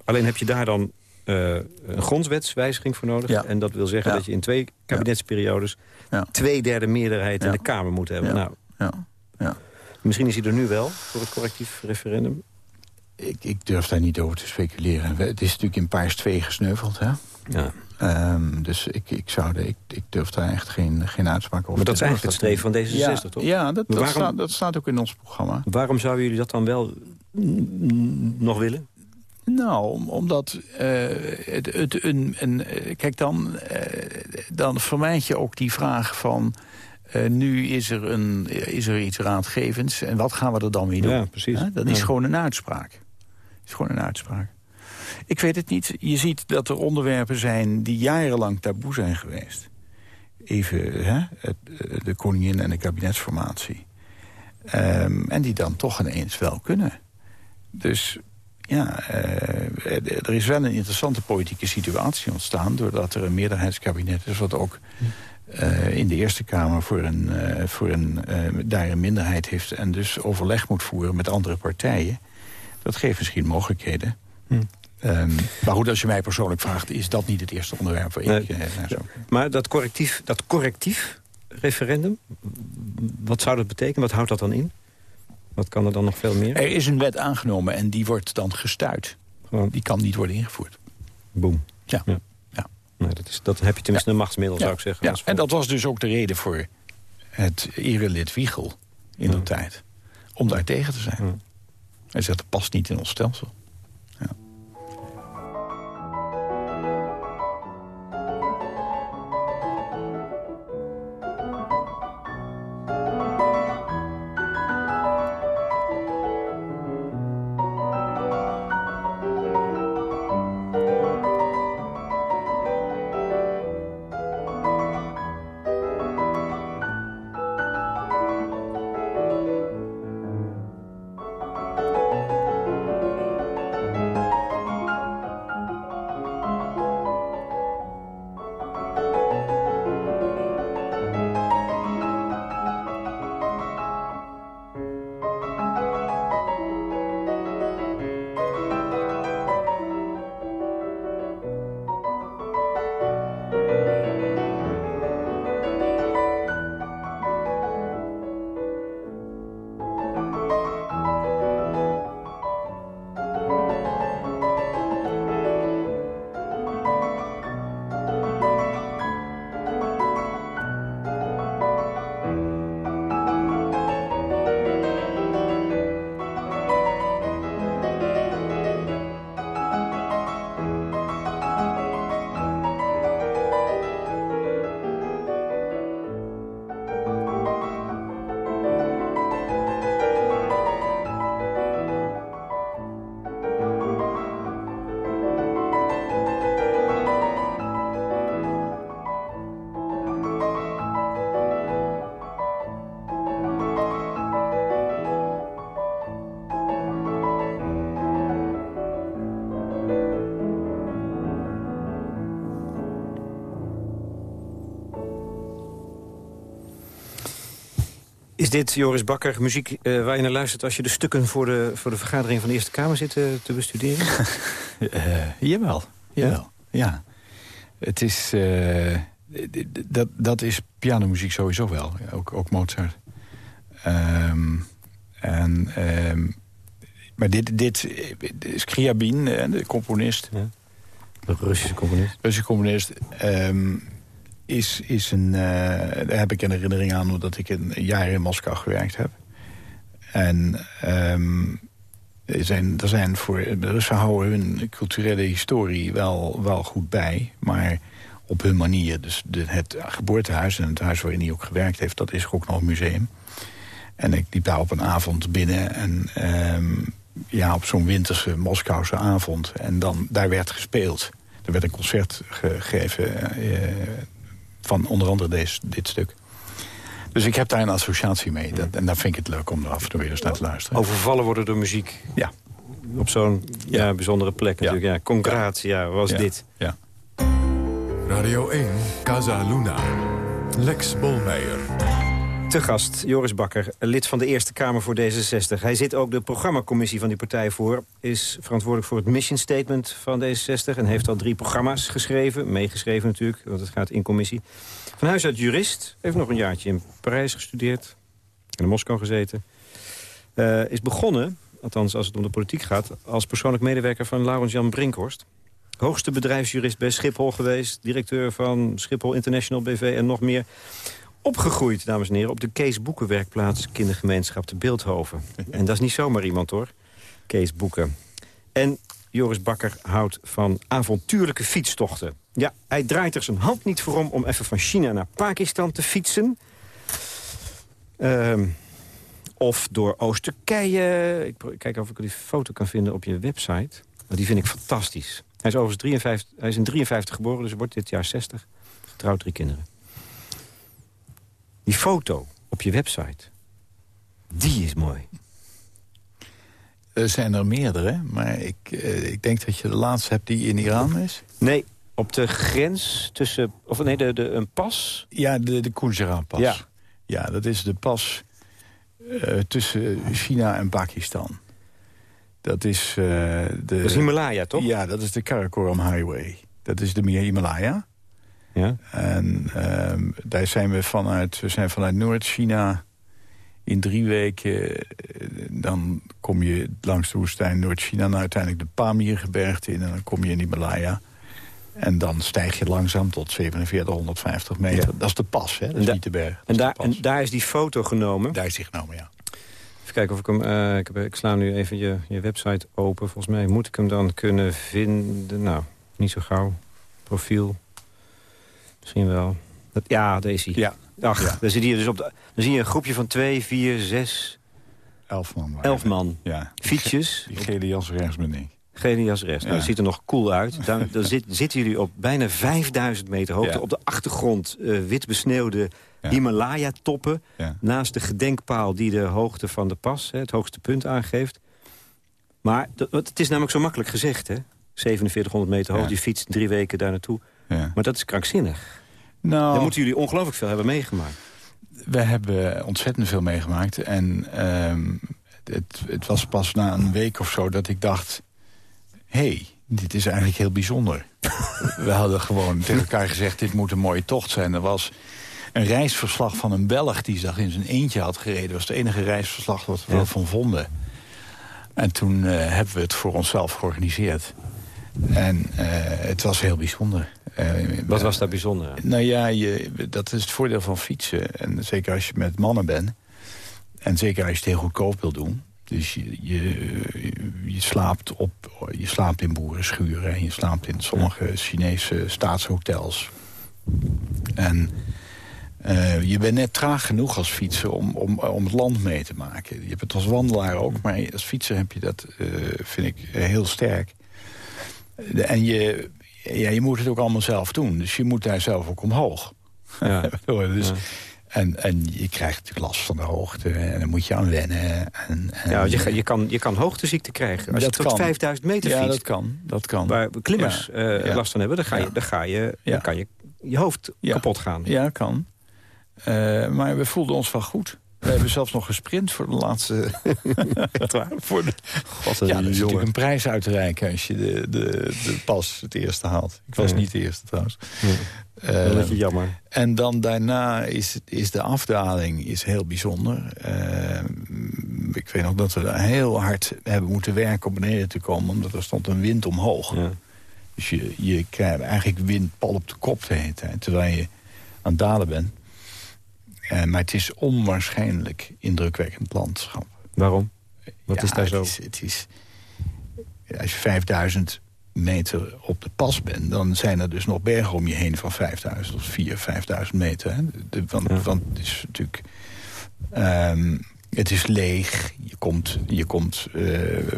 Alleen heb je daar dan eh, een grondwetswijziging voor nodig. Ja. En dat wil zeggen Ja. dat je in twee kabinetsperiodes... Ja. twee derde meerderheid in de Kamer moet hebben. Nou, Ja. Ja. misschien is hij er nu wel voor het correctief referendum. Ik, ik durf daar niet over te speculeren. Het is natuurlijk in Paars 2 gesneuveld, hè? Ja. Ehm, dus ik, ik, zou de, ik, ik durf daar echt geen, geen uitspraak over Maar dat is te eigenlijk het streven van D66, ja, toch? Ja, dat, dat, staat, dat staat ook in ons programma. Waarom zouden jullie dat dan wel nog willen? Nou, om- omdat eh, het, het, een, een, eh, kijk dan, eh, dan vermijd je ook die vraag van... nu is er, een, is er iets raadgevends en wat gaan we er dan mee doen? Ja, precies. Dat is Ja. gewoon een uitspraak. Is gewoon een uitspraak. Ik weet het niet. Je ziet dat er onderwerpen zijn die jarenlang taboe zijn geweest. Even hè, het, eh, de koningin en de kabinetsformatie. Ehm, en die dan toch ineens wel kunnen. Dus ja, eh, er is wel een interessante politieke situatie ontstaan... doordat er een meerderheidskabinet is... wat ook eh, in de Eerste Kamer voor een, eh, voor een, eh, daar een minderheid heeft... en dus overleg moet voeren met andere partijen. Dat geeft misschien mogelijkheden. Hm. Ehm, maar goed, als je mij persoonlijk vraagt... is dat niet het eerste onderwerp waar ik... Nee. maar dat correctief, dat correctief referendum, wat zou dat betekenen? Wat houdt dat dan in? Wat kan er dan nog veel meer? Er is een wet aangenomen en die wordt dan gestuurd. Gewoon. Die kan niet worden ingevoerd. Boom. Ja. Ja. dat, is, dat heb je tenminste een machtsmiddel, zou ik zeggen. Ja. En dat was dus ook de reden voor het erelid Wiegel in de tijd. Om daar tegen te zijn. Hij zegt, dat past niet in ons stelsel. Dit, Joris Bakker, muziek eh, waar je naar luistert... als je de stukken voor de, voor de vergadering van de Eerste Kamer zit eh, te bestuderen? Uh, jawel, jawel, ja. Het is, uh, dat, dat is pianomuziek sowieso wel, ook, ook Mozart. Um, en, um, maar dit, dit Scriabin, de componist... Ja. De Russische componist. Russische componist... Um, is, is een, uh, daar heb ik een herinnering aan... omdat ik een jaar in Moskou gewerkt heb. En um, er zijn, er zijn voor, de Russen houden hun culturele historie wel, wel goed bij... maar op hun manier. Dus de, het geboortehuis en het huis waarin hij ook gewerkt heeft... dat is ook nog een museum. En ik liep daar op een avond binnen... en um, ja, op zo'n winterse Moskouse avond. En dan, daar werd gespeeld. Er werd een concert gegeven... Uh, van onder andere deze, dit stuk. Dus ik heb daar een associatie mee. Dat, en daar vind ik het leuk om er af en toe weer eens naar te luisteren. Overvallen worden door muziek. Ja. Op zo'n ja. ja. bijzondere plek natuurlijk. Ja, Congratia was ja. dit. Ja. Radio 1, Casa Luna. Lex Bolmeijer. Te gast, Joris Bakker, lid van de Eerste Kamer voor D66. Hij zit ook de programmacommissie van die partij voor. Is verantwoordelijk voor het mission statement van D66... en heeft al drie programma's geschreven. Meegeschreven natuurlijk, want het gaat in commissie. Van huis uit jurist. Heeft nog een jaartje in Parijs gestudeerd. In Moskou gezeten. Uh, is begonnen, althans als het om de politiek gaat... als persoonlijk medewerker van Laurens-Jan Brinkhorst. Hoogste bedrijfsjurist bij Schiphol geweest. Directeur van Schiphol International BV en nog meer opgegroeid, dames en heren... op de Kees Boekenwerkplaats kindergemeenschap te Beeldhoven. En dat is niet zomaar iemand, hoor. Kees Boeken. En Joris Bakker houdt van avontuurlijke fietstochten. Ja, hij draait er zijn hand niet voor om om even van China naar Pakistan te fietsen. Um, of door Oost-Turkije. Ik kijk of ik die foto kan vinden op je website. Die vind ik fantastisch. Hij is overigens 53, hij is in 53 geboren, dus wordt dit jaar 60. Getrouwd drie kinderen. Die foto op je website, die is mooi. Er zijn er meerdere, maar ik, uh, ik denk dat je de laatste hebt die in Iran is. Nee, op de grens tussen... Of nee, de, de, een pas. Ja, de, de Kujara-pas. Ja. ja, dat is de pas uh, tussen China en Pakistan. Dat is... Uh, de, dat is Himalaya, toch? Ja, dat is de Karakoram Highway. Dat is de Himalaya. Ja. En uh, daar zijn we vanuit, we zijn vanuit Noord-China in drie weken. Eh, dan kom je langs de woestijn Noord-China... naar uiteindelijk de Pamirgebergte in en dan kom je in Himalaya. En dan stijg je langzaam tot 4750 meter. Dat is de pas, hè? dat is niet de berg. En daar, en daar is die foto genomen? Daar is die genomen, ja. Even kijken of ik hem... Uh, ik, heb, ik, sla nu even je, je website open. Volgens mij moet ik hem dan kunnen vinden. Nou, niet zo gauw. Profiel. Misschien wel. Dat, ja, daar is hij. Ja. Ach, ja. Dan, zit hier dus op de, dan zie je een groepje van twee, vier, zes... Elf man. Elf man. Ja. Fietsjes. Die gele jas rechts ben ik. Gele jas rechts. Nou, dat ziet er nog cool uit. Dan, dan zit, zitten jullie op bijna 5000 meter hoogte. Op de achtergrond uh, wit besneeuwde Himalaya-toppen. Naast de gedenkpaal die de hoogte van de pas, hè, het hoogste punt, aangeeft. Maar het is namelijk zo makkelijk gezegd, hè? 4700 meter hoog, die fietst drie weken daar naartoe. Maar dat is krankzinnig. Nou, Dan moeten jullie ongelooflijk veel hebben meegemaakt. We hebben ontzettend veel meegemaakt. En ehm, het, het, was pas na een week of zo dat ik dacht... hé, hey, dit is eigenlijk heel bijzonder. we hadden gewoon tegen elkaar gezegd... dit moet een mooie tocht zijn. Er was een reisverslag van een Belg die zich in zijn eentje had gereden. Dat was het enige reisverslag wat we ja. van vonden. En toen uh, hebben we het voor onszelf georganiseerd. En uh, het was heel bijzonder. Uh, Wat was daar bijzonder aan? Nou ja, je, dat is het voordeel van fietsen. En zeker als je met mannen bent. En zeker als je het heel goedkoop wil doen. Dus je, je, je, slaapt, op, je slaapt in boerenschuren. En je slaapt in sommige Chinese staatshotels. En uh, je bent net traag genoeg als fietser om, om, om het land mee te maken. Je hebt het als wandelaar ook, maar als fietser heb je dat, uh, vind ik, heel sterk. En je, ja, je moet het ook allemaal zelf doen. Dus je moet daar zelf ook omhoog. Ja. dus, ja. En, en je krijgt natuurlijk last van de hoogte. En dan moet je aan wennen. En, en ja, je, je, kan, je kan hoogteziekte krijgen. Als dat je tot kan. 5000 meter ja, fietst. dat kan. Dat kan. Waar klimmers ja. Uh, last van hebben, dan, ga je, dan, ga je, dan kan je je hoofd kapot gaan. Ja, kan. Uh, maar we voelden ons wel goed. We hebben zelfs nog gesprint voor de laatste... voor de... God, ja, dat is natuurlijk een prijs uit te reiken als je de, de, de pas het eerste haalt. Ik was ja. niet de eerste trouwens. Ja. Uh, dat is jammer. En dan daarna is, is de afdaling is heel bijzonder. Uh, ik weet nog dat we daar heel hard hebben moeten werken om beneden te komen... omdat er stond een wind omhoog. Ja. Dus je, je krijgt eigenlijk wind pal op de kop de hele tijd... terwijl je aan het dalen bent. Uh, maar het is onwaarschijnlijk indrukwekkend landschap. Waarom? Wat ja, is daar zo? Het is, het is, als je 5000 meter op de pas bent... dan zijn er dus nog bergen om je heen van 5000 of 4.000, 5000 meter. Hè? De, want, ja. want het is natuurlijk... Um, het is leeg. Je komt, je komt uh,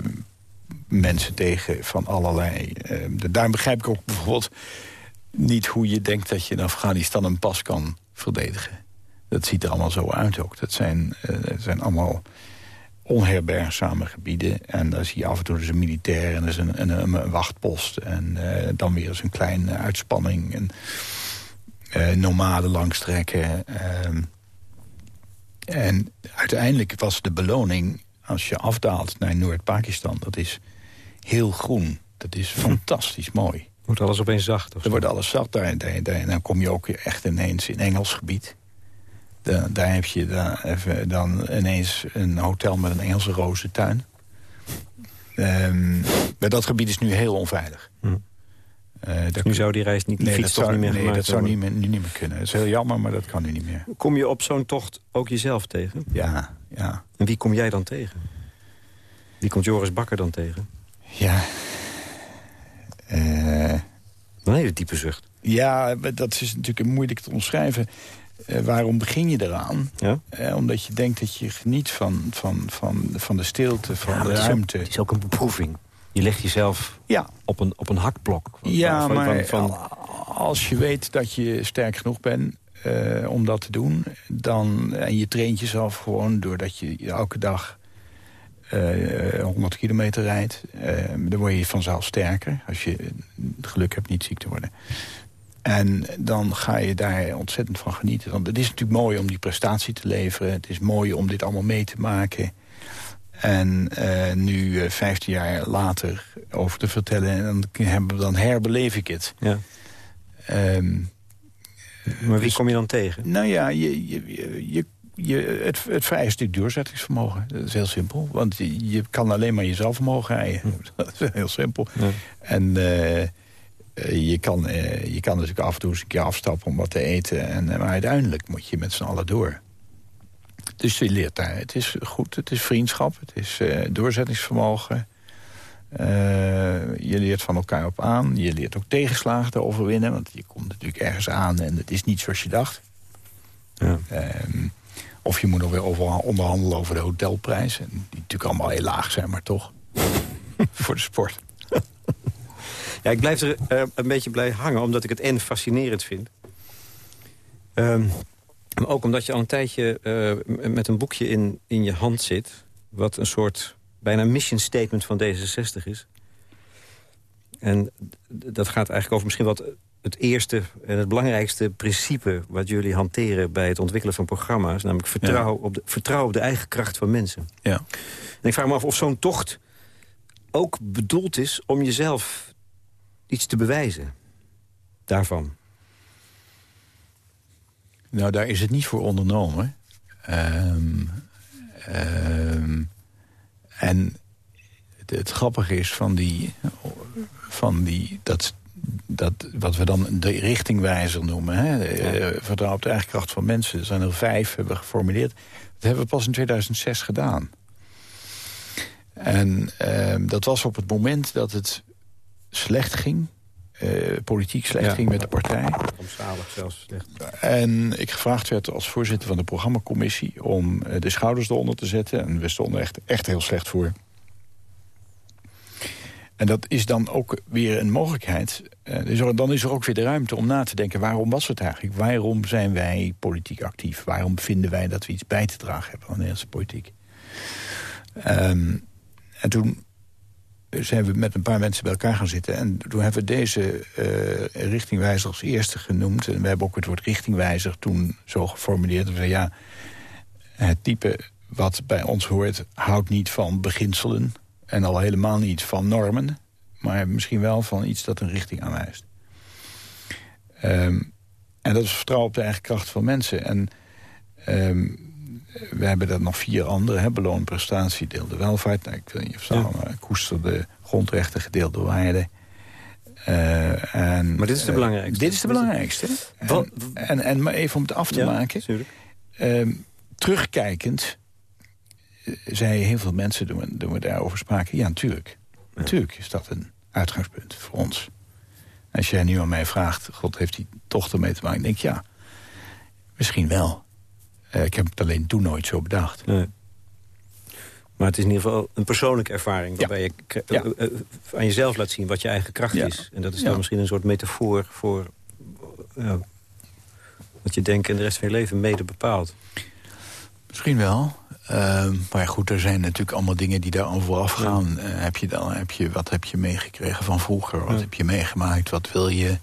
mensen tegen van allerlei... Uh, daar begrijp ik ook bijvoorbeeld niet hoe je denkt... dat je in Afghanistan een pas kan verdedigen. Dat ziet er allemaal zo uit ook. Dat zijn, uh, dat zijn allemaal onherbergzame gebieden. En daar zie je af en toe dus een militair en dus een, een, een wachtpost. En uh, dan weer eens een kleine uitspanning. En uh, nomaden langstrekken. Uh, en uiteindelijk was de beloning, als je afdaalt naar Noord-Pakistan... dat is heel groen. Dat is fantastisch mooi. Wordt alles opeens zacht? Of er wordt alles zacht. Daar, daar, daar, dan kom je ook echt ineens in Engels gebied. Da, daar heb je dan, even, dan ineens een hotel met een Engelse rozentuin. Um, maar dat gebied is nu heel onveilig. Hm. Uh, nu zou die reis niet, die nee, dat zou, niet meer Nee, dat zou niet meer, niet meer kunnen. Dat is heel jammer, maar dat kan nu niet meer. Kom je op zo'n tocht ook jezelf tegen? Ja, ja. En wie kom jij dan tegen? Wie komt Joris Bakker dan tegen? Ja... Uh, een hele diepe zucht. Ja, dat is natuurlijk moeilijk te omschrijven. Uh, waarom begin je eraan? Ja? Uh, omdat je denkt dat je geniet van, van, van, van de stilte, van ja, de het ruimte. Ook, het is ook een beproeving. Je legt jezelf ja. op, een, op een hakblok. Ja, van, maar van, van... als je weet dat je sterk genoeg bent uh, om dat te doen... Dan, en je traint jezelf gewoon doordat je elke dag 100 kilometer rijdt... dan word je vanzelf sterker als je het geluk hebt niet ziek te worden. En dan ga je daar ontzettend van genieten. Want het is natuurlijk mooi om die prestatie te leveren. Het is mooi om dit allemaal mee te maken. En uh, nu, uh, 15 jaar later, over te vertellen... en dan, dan herbeleef ik het. Ja. Um, maar wie dus, kom je dan tegen? Nou ja, je, je, je, je, het, het vrije stuk doorzettingsvermogen. Dat is heel simpel. Want je, je kan alleen maar jezelf omhoog rijden. Hm. Dat is heel simpel. Ja. En uh, je, kan, uh, je kan natuurlijk af en toe eens een keer afstappen om wat te eten. En, maar uiteindelijk moet je met z'n allen door. Dus je leert daar. Het is goed, het is vriendschap, het is uh, doorzettingsvermogen. je leert van elkaar op aan. Je leert ook tegenslagen te overwinnen. Want je komt natuurlijk ergens aan en het is niet zoals je dacht. Ja. Um, of je moet nog weer over onderhandelen over de hotelprijs. En die natuurlijk allemaal heel laag zijn, maar toch. voor de sport. Ja, ik blijf er uh, een beetje blij hangen, omdat ik het en fascinerend vind. Um, maar ook omdat je al een tijdje uh, met een boekje in, in je hand zit... wat een soort bijna mission statement van D66 is. En dat gaat eigenlijk over misschien wat het eerste en het belangrijkste principe... wat jullie hanteren bij het ontwikkelen van programma's... namelijk vertrouwen, op, de, vertrouwen op de eigen kracht van mensen. Ja. En ik vraag me af of zo'n tocht ook bedoeld is... om jezelf iets te bewijzen daarvan. Nou, daar is het niet voor ondernomen. Um, um, en het, het, grappige is van die, van die dat dat, wat we dan de richtingwijzer noemen. Hè? Ja. Vertrouwen op de eigen kracht van mensen. Er zijn er vijf, hebben we geformuleerd. Dat hebben we pas in 2006 gedaan. En uh, dat was op het moment dat het slecht ging. Uh, politiek slecht ging met de partij. Omzalig zelfs slecht. En ik gevraagd werd als voorzitter van de programmacommissie... om uh, de schouders eronder te zetten. En we stonden echt, echt heel slecht voor. En dat is dan ook weer een mogelijkheid. Uh, dus dan is er ook weer de ruimte om na te denken... waarom was het eigenlijk? Waarom zijn wij politiek actief? Waarom vinden wij dat we iets bij te dragen hebben aan de Nederlandse politiek? Um, en toen zijn we met een paar mensen bij elkaar gaan zitten. En toen hebben we deze uh, richtingwijzer als eerste genoemd. En we hebben ook het woord richtingwijzer toen zo geformuleerd. We ja, het type wat bij ons hoort houdt niet van beginselen en al helemaal niet van normen, maar misschien wel van iets dat een richting aanwijst. Um, en dat is vertrouwen op de eigen kracht van mensen. En um, we hebben er nog vier andere. Hè? Beloon, prestatie, deel de welvaart. Nou, ik wil je verstaan, ja. koester de grondrechten, gedeelde waarden. Uh, en, maar dit is de uh, belangrijkste. Dit is de belangrijkste. En, en, en, maar even om het af te ja, maken. Um, terugkijkend zei heel veel mensen toen we, toen we daarover spraken... ja, natuurlijk. Ja. Natuurlijk is dat een uitgangspunt voor ons. Als jij nu aan mij vraagt, God heeft die toch ermee te maken... denk ik, ja, misschien wel. Uh, ik heb het alleen toen nooit zo bedacht. Nee. Maar het is in ieder geval een persoonlijke ervaring... waarbij ja. je ja. Uh, uh, aan jezelf laat zien wat je eigen kracht ja. is. En dat is dan misschien een soort metafoor voor... wat je denken en de rest van je leven mede bepaalt. Misschien wel. Uh, maar goed, er zijn natuurlijk allemaal dingen die daar aan vooraf gaan. Uh, heb je dan, heb je, wat heb je meegekregen van vroeger? Wat heb je meegemaakt? Wat wil je?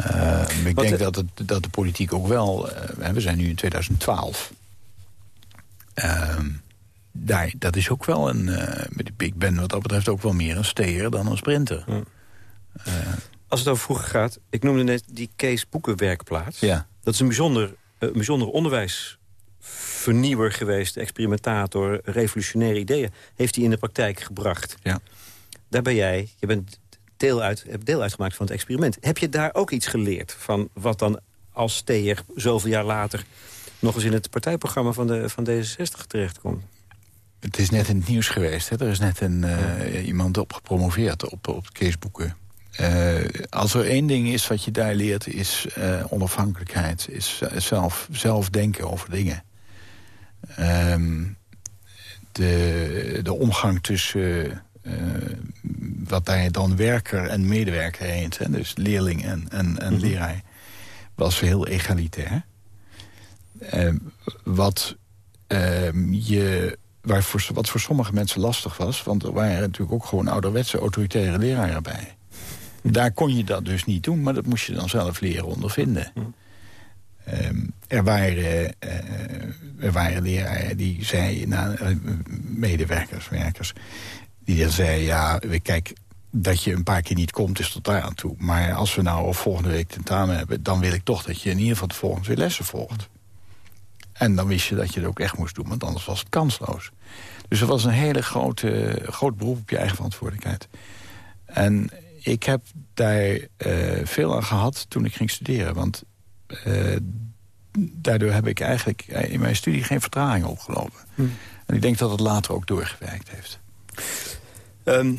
Uh, ik wat denk de... dat, het, dat de politiek ook wel... Eh, we zijn nu in 2012. Ehm, daar, dat is ook wel een... ik ben wat dat betreft ook wel meer een steer dan een sprinter. Ja. Als het over vroeger gaat... Ik noemde net die Kees Boekenwerkplaats. Ja. Dat is een bijzonder, een bijzonder onderwijs vernieuwer geweest, experimentator, revolutionaire ideeën... heeft hij in de praktijk gebracht. Ja. Daar ben jij, je bent deel, uit, deel uitgemaakt van het experiment. Heb je daar ook iets geleerd van wat dan als steer zoveel jaar later... nog eens in het partijprogramma van, de, van D66 terechtkomt? Het is net in het nieuws geweest. Hè? Er is net een, uh, iemand op gepromoveerd op, op Keesboeken. Uh, als er één ding is wat je daar leert, is uh, onafhankelijkheid. Is zelf, zelf denken over dingen. Um, de, de omgang tussen uh, wat daar dan werker en medewerker heet. Hè, dus leerling en, en, en mm -hmm. leraar. Was heel egalitair. Uh, wat, uh, je, waar voor, wat voor sommige mensen lastig was... want er waren natuurlijk ook gewoon ouderwetse autoritaire leraren bij. Daar kon je dat dus niet doen, maar dat moest je dan zelf leren ondervinden. Mm Ehm, er, waren, uh, er waren leraren die zeiden, nou, medewerkers, werkers... die dan zeiden, ja, kijk, dat je een paar keer niet komt is tot daar aan toe. Maar als we nou volgende week tentamen hebben... dan wil ik toch dat je in ieder geval de volgende twee lessen volgt. En dan wist je dat je het ook echt moest doen, want anders was het kansloos. Dus er was een hele grote, groot beroep op je eigen verantwoordelijkheid. En ik heb daar uh, veel aan gehad toen ik ging studeren. Want uh, daardoor heb ik eigenlijk in mijn studie geen vertraging opgelopen. Hm. En ik denk dat het later ook doorgewerkt heeft. Um,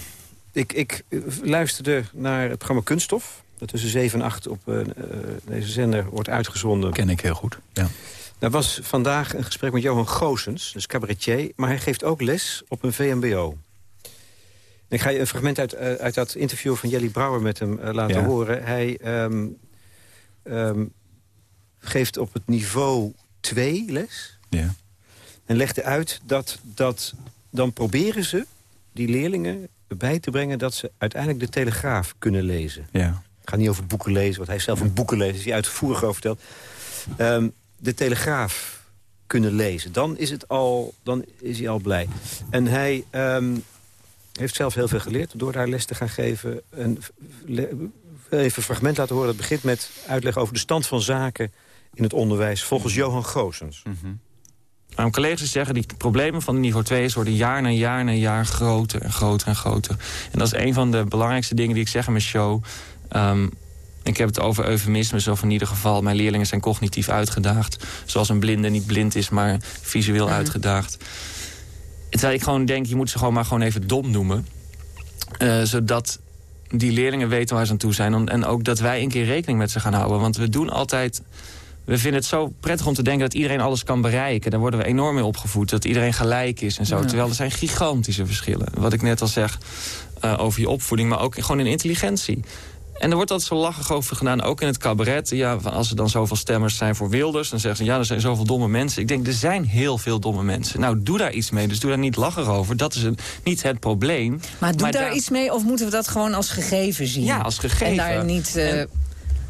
ik, ik luisterde naar het programma Kunststof. Dat tussen 7 en 8 op uh, deze zender wordt uitgezonden. Ken ik heel goed, ja. Daar was vandaag een gesprek met Johan Goosens, dus cabaretier... maar hij geeft ook les op een VMBO. Ik ga je een fragment uit, uh, uit dat interview van Jelly Brouwer met hem uh, laten ja. horen. Hij um, um, geeft op het niveau 2 les. Ja. En legde uit dat, dat dan proberen ze, die leerlingen, bij te brengen... dat ze uiteindelijk de Telegraaf kunnen lezen. Ja. Ik ga niet over boeken lezen, want hij zelf een boeken lezen... is hij uitvoerig over vertelt. Um, de Telegraaf kunnen lezen. Dan is, het al, dan is hij al blij. En hij um, heeft zelf heel veel geleerd door daar les te gaan geven. En even een fragment laten horen. Dat begint met uitleg over de stand van zaken in het onderwijs... volgens Johan Goosens. Mm -hmm. Mijn collega's zeggen, die problemen van niveau 2 worden jaar na jaar na jaar groter en groter en groter. En dat is een van de belangrijkste dingen die ik zeg in mijn show. Um, ik heb het over eufemisme, of in ieder geval... mijn leerlingen zijn cognitief uitgedaagd. Zoals een blinde niet blind is, maar visueel mm -hmm. uitgedaagd. Terwijl ik gewoon denk, je moet ze gewoon maar gewoon even dom noemen. Uh, zodat die leerlingen weten waar ze aan toe zijn. En ook dat wij een keer rekening met ze gaan houden. Want we doen altijd... We vinden het zo prettig om te denken dat iedereen alles kan bereiken. Daar worden we enorm mee opgevoed. Dat iedereen gelijk is en zo. Ja. Terwijl er zijn gigantische verschillen. Wat ik net al zeg uh, over je opvoeding. Maar ook gewoon in intelligentie. En er wordt altijd zo lachig over gedaan, ook in het cabaret. Ja, als er dan zoveel stemmers zijn voor Wilders... dan zeggen ze, ja, er zijn zoveel domme mensen. Ik denk, er zijn heel veel domme mensen. Nou, doe daar iets mee, dus doe daar niet lachig over. Dat is een, niet het probleem. Maar doe maar daar, daar iets mee, of moeten we dat gewoon als gegeven zien? Ja, als gegeven. En daar niet... Uh... En,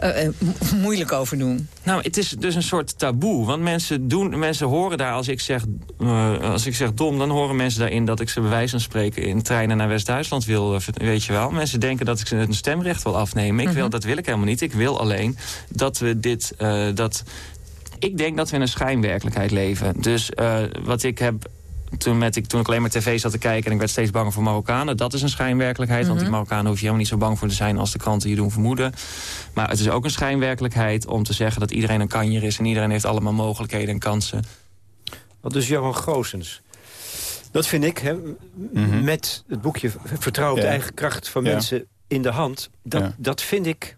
uh, uh, moeilijk over doen. Nou, het is dus een soort taboe. Want mensen, doen, mensen horen daar, als ik, zeg, uh, als ik zeg dom... dan horen mensen daarin dat ik ze bij wijze van spreken... in treinen naar West-Duitsland wil, weet je wel. Mensen denken dat ik ze een stemrecht wil afnemen. Ik wil, -hmm. Dat wil ik helemaal niet. Ik wil alleen dat we dit... dat, ik denk dat we in een schijnwerkelijkheid leven. Dus wat ik heb toen, met, ik, toen ik alleen maar tv zat te kijken en ik werd steeds banger voor Marokkanen. Dat is een schijnwerkelijkheid, mm -hmm. want die Marokkanen hoef je helemaal niet zo bang voor te zijn als de kranten je doen vermoeden. Maar het is ook een schijnwerkelijkheid om te zeggen dat iedereen een kanjer is en iedereen heeft allemaal mogelijkheden en kansen. Wat dus Johan Goosens. Dat vind ik, hè, mm -hmm. met het boekje Vertrouw op ja. de eigen kracht van ja. mensen in de hand. Dat, ja. dat vind ik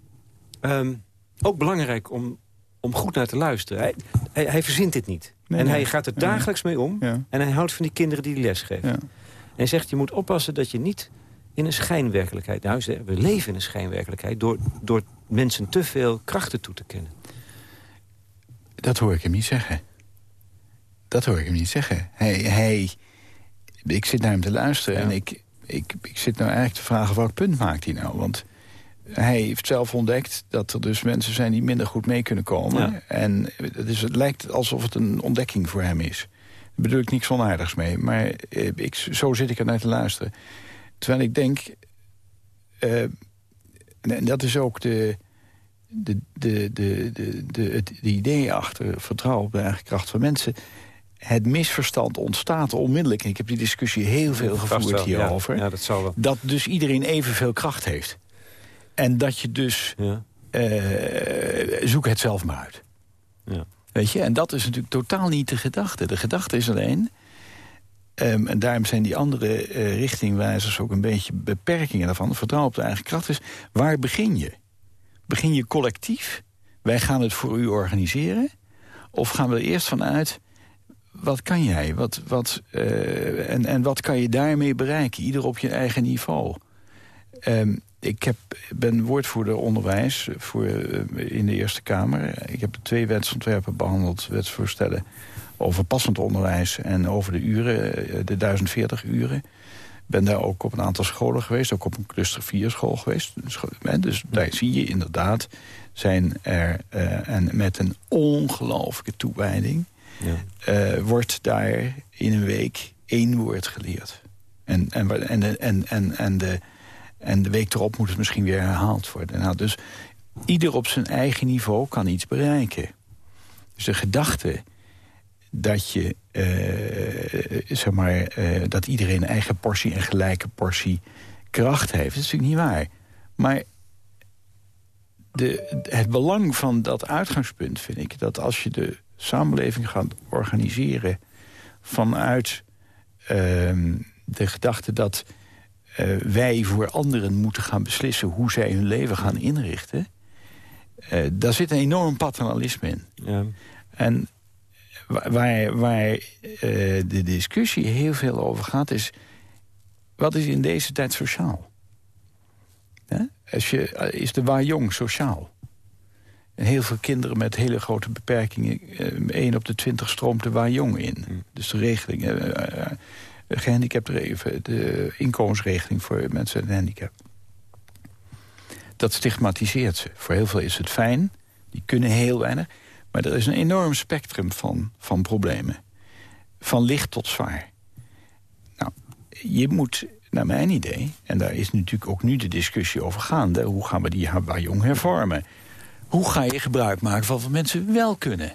um, ook belangrijk om, om goed naar te luisteren. Hij, hij, hij verzint dit niet. Nee, en hij gaat er dagelijks mee om. Ja. En hij houdt van die kinderen die les geven. Ja. En hij zegt, je moet oppassen dat je niet in een schijnwerkelijkheid... Nou, we leven in een schijnwerkelijkheid... door, door mensen te veel krachten toe te kennen. Dat hoor ik hem niet zeggen. Dat hoor ik hem niet zeggen. Hij, hij, ik zit naar hem te luisteren ja. en ik, ik, ik zit nou eigenlijk te vragen... welk punt maakt hij nou? Want hij heeft zelf ontdekt dat er dus mensen zijn die minder goed mee kunnen komen. Ja. En het, is, het lijkt alsof het een ontdekking voor hem is. Daar bedoel ik niks onaardigs mee. Maar ik, zo zit ik er naar te luisteren. Terwijl ik denk... Uh, en dat is ook de, de, de, de, de, de, het de idee achter vertrouwen op de eigen kracht van mensen het misverstand ontstaat onmiddellijk. En ik heb die discussie heel veel gevoerd hierover. Ja, dat, zal wel. dat dus iedereen evenveel kracht heeft. En dat je dus... Ja. Uh, zoek het zelf maar uit. Ja. Weet je? En dat is natuurlijk totaal niet de gedachte. De gedachte is alleen... Um, en daarom zijn die andere uh, richtingwijzers ook een beetje beperkingen daarvan. Vertrouwen op de eigen kracht is, waar begin je? Begin je collectief? Wij gaan het voor u organiseren? Of gaan we er eerst vanuit, wat kan jij? Wat, wat, uh, en, en wat kan je daarmee bereiken? Ieder op je eigen niveau. Um, ik heb, ben woordvoerder onderwijs voor, uh, in de Eerste Kamer. Ik heb twee wetsontwerpen behandeld, wetsvoorstellen... over passend onderwijs en over de uren, uh, de 1040 uren. ben daar ook op een aantal scholen geweest. Ook op een cluster 4 school geweest. Dus daar zie je inderdaad... zijn er uh, en met een ongelooflijke toewijding... Ja. Uh, wordt daar in een week één woord geleerd. En, en, en, en, en, en, de, en de week erop moet het misschien weer herhaald worden. Nou, dus ieder op zijn eigen niveau kan iets bereiken. Dus de gedachte dat je, uh, zeg maar, uh, dat iedereen een eigen portie en gelijke portie kracht heeft. Dat is natuurlijk niet waar. Maar de, het belang van dat uitgangspunt vind ik... dat als je de samenleving gaat organiseren vanuit uh, de gedachte dat uh, wij voor anderen moeten gaan beslissen... hoe zij hun leven gaan inrichten... Uh, daar zit een enorm paternalisme in. Ja. En waar, waar uh, de discussie heel veel over gaat is... wat is in deze tijd sociaal? Als je, is de waar jong sociaal? En heel veel kinderen met hele grote beperkingen... 1 op de 20 stroomt de waar jong in. Mm. Dus de regeling... gehandicapte, de inkomensregeling voor mensen met een handicap. Dat stigmatiseert ze. Voor heel veel is het fijn. Die kunnen heel weinig. Maar er is een enorm spectrum van, van problemen. Van licht tot zwaar. Nou, je moet, naar mijn idee... en daar is natuurlijk ook nu de discussie over gaande... hoe gaan we die jong hervormen? Hoe ga je gebruik maken van wat mensen wel kunnen?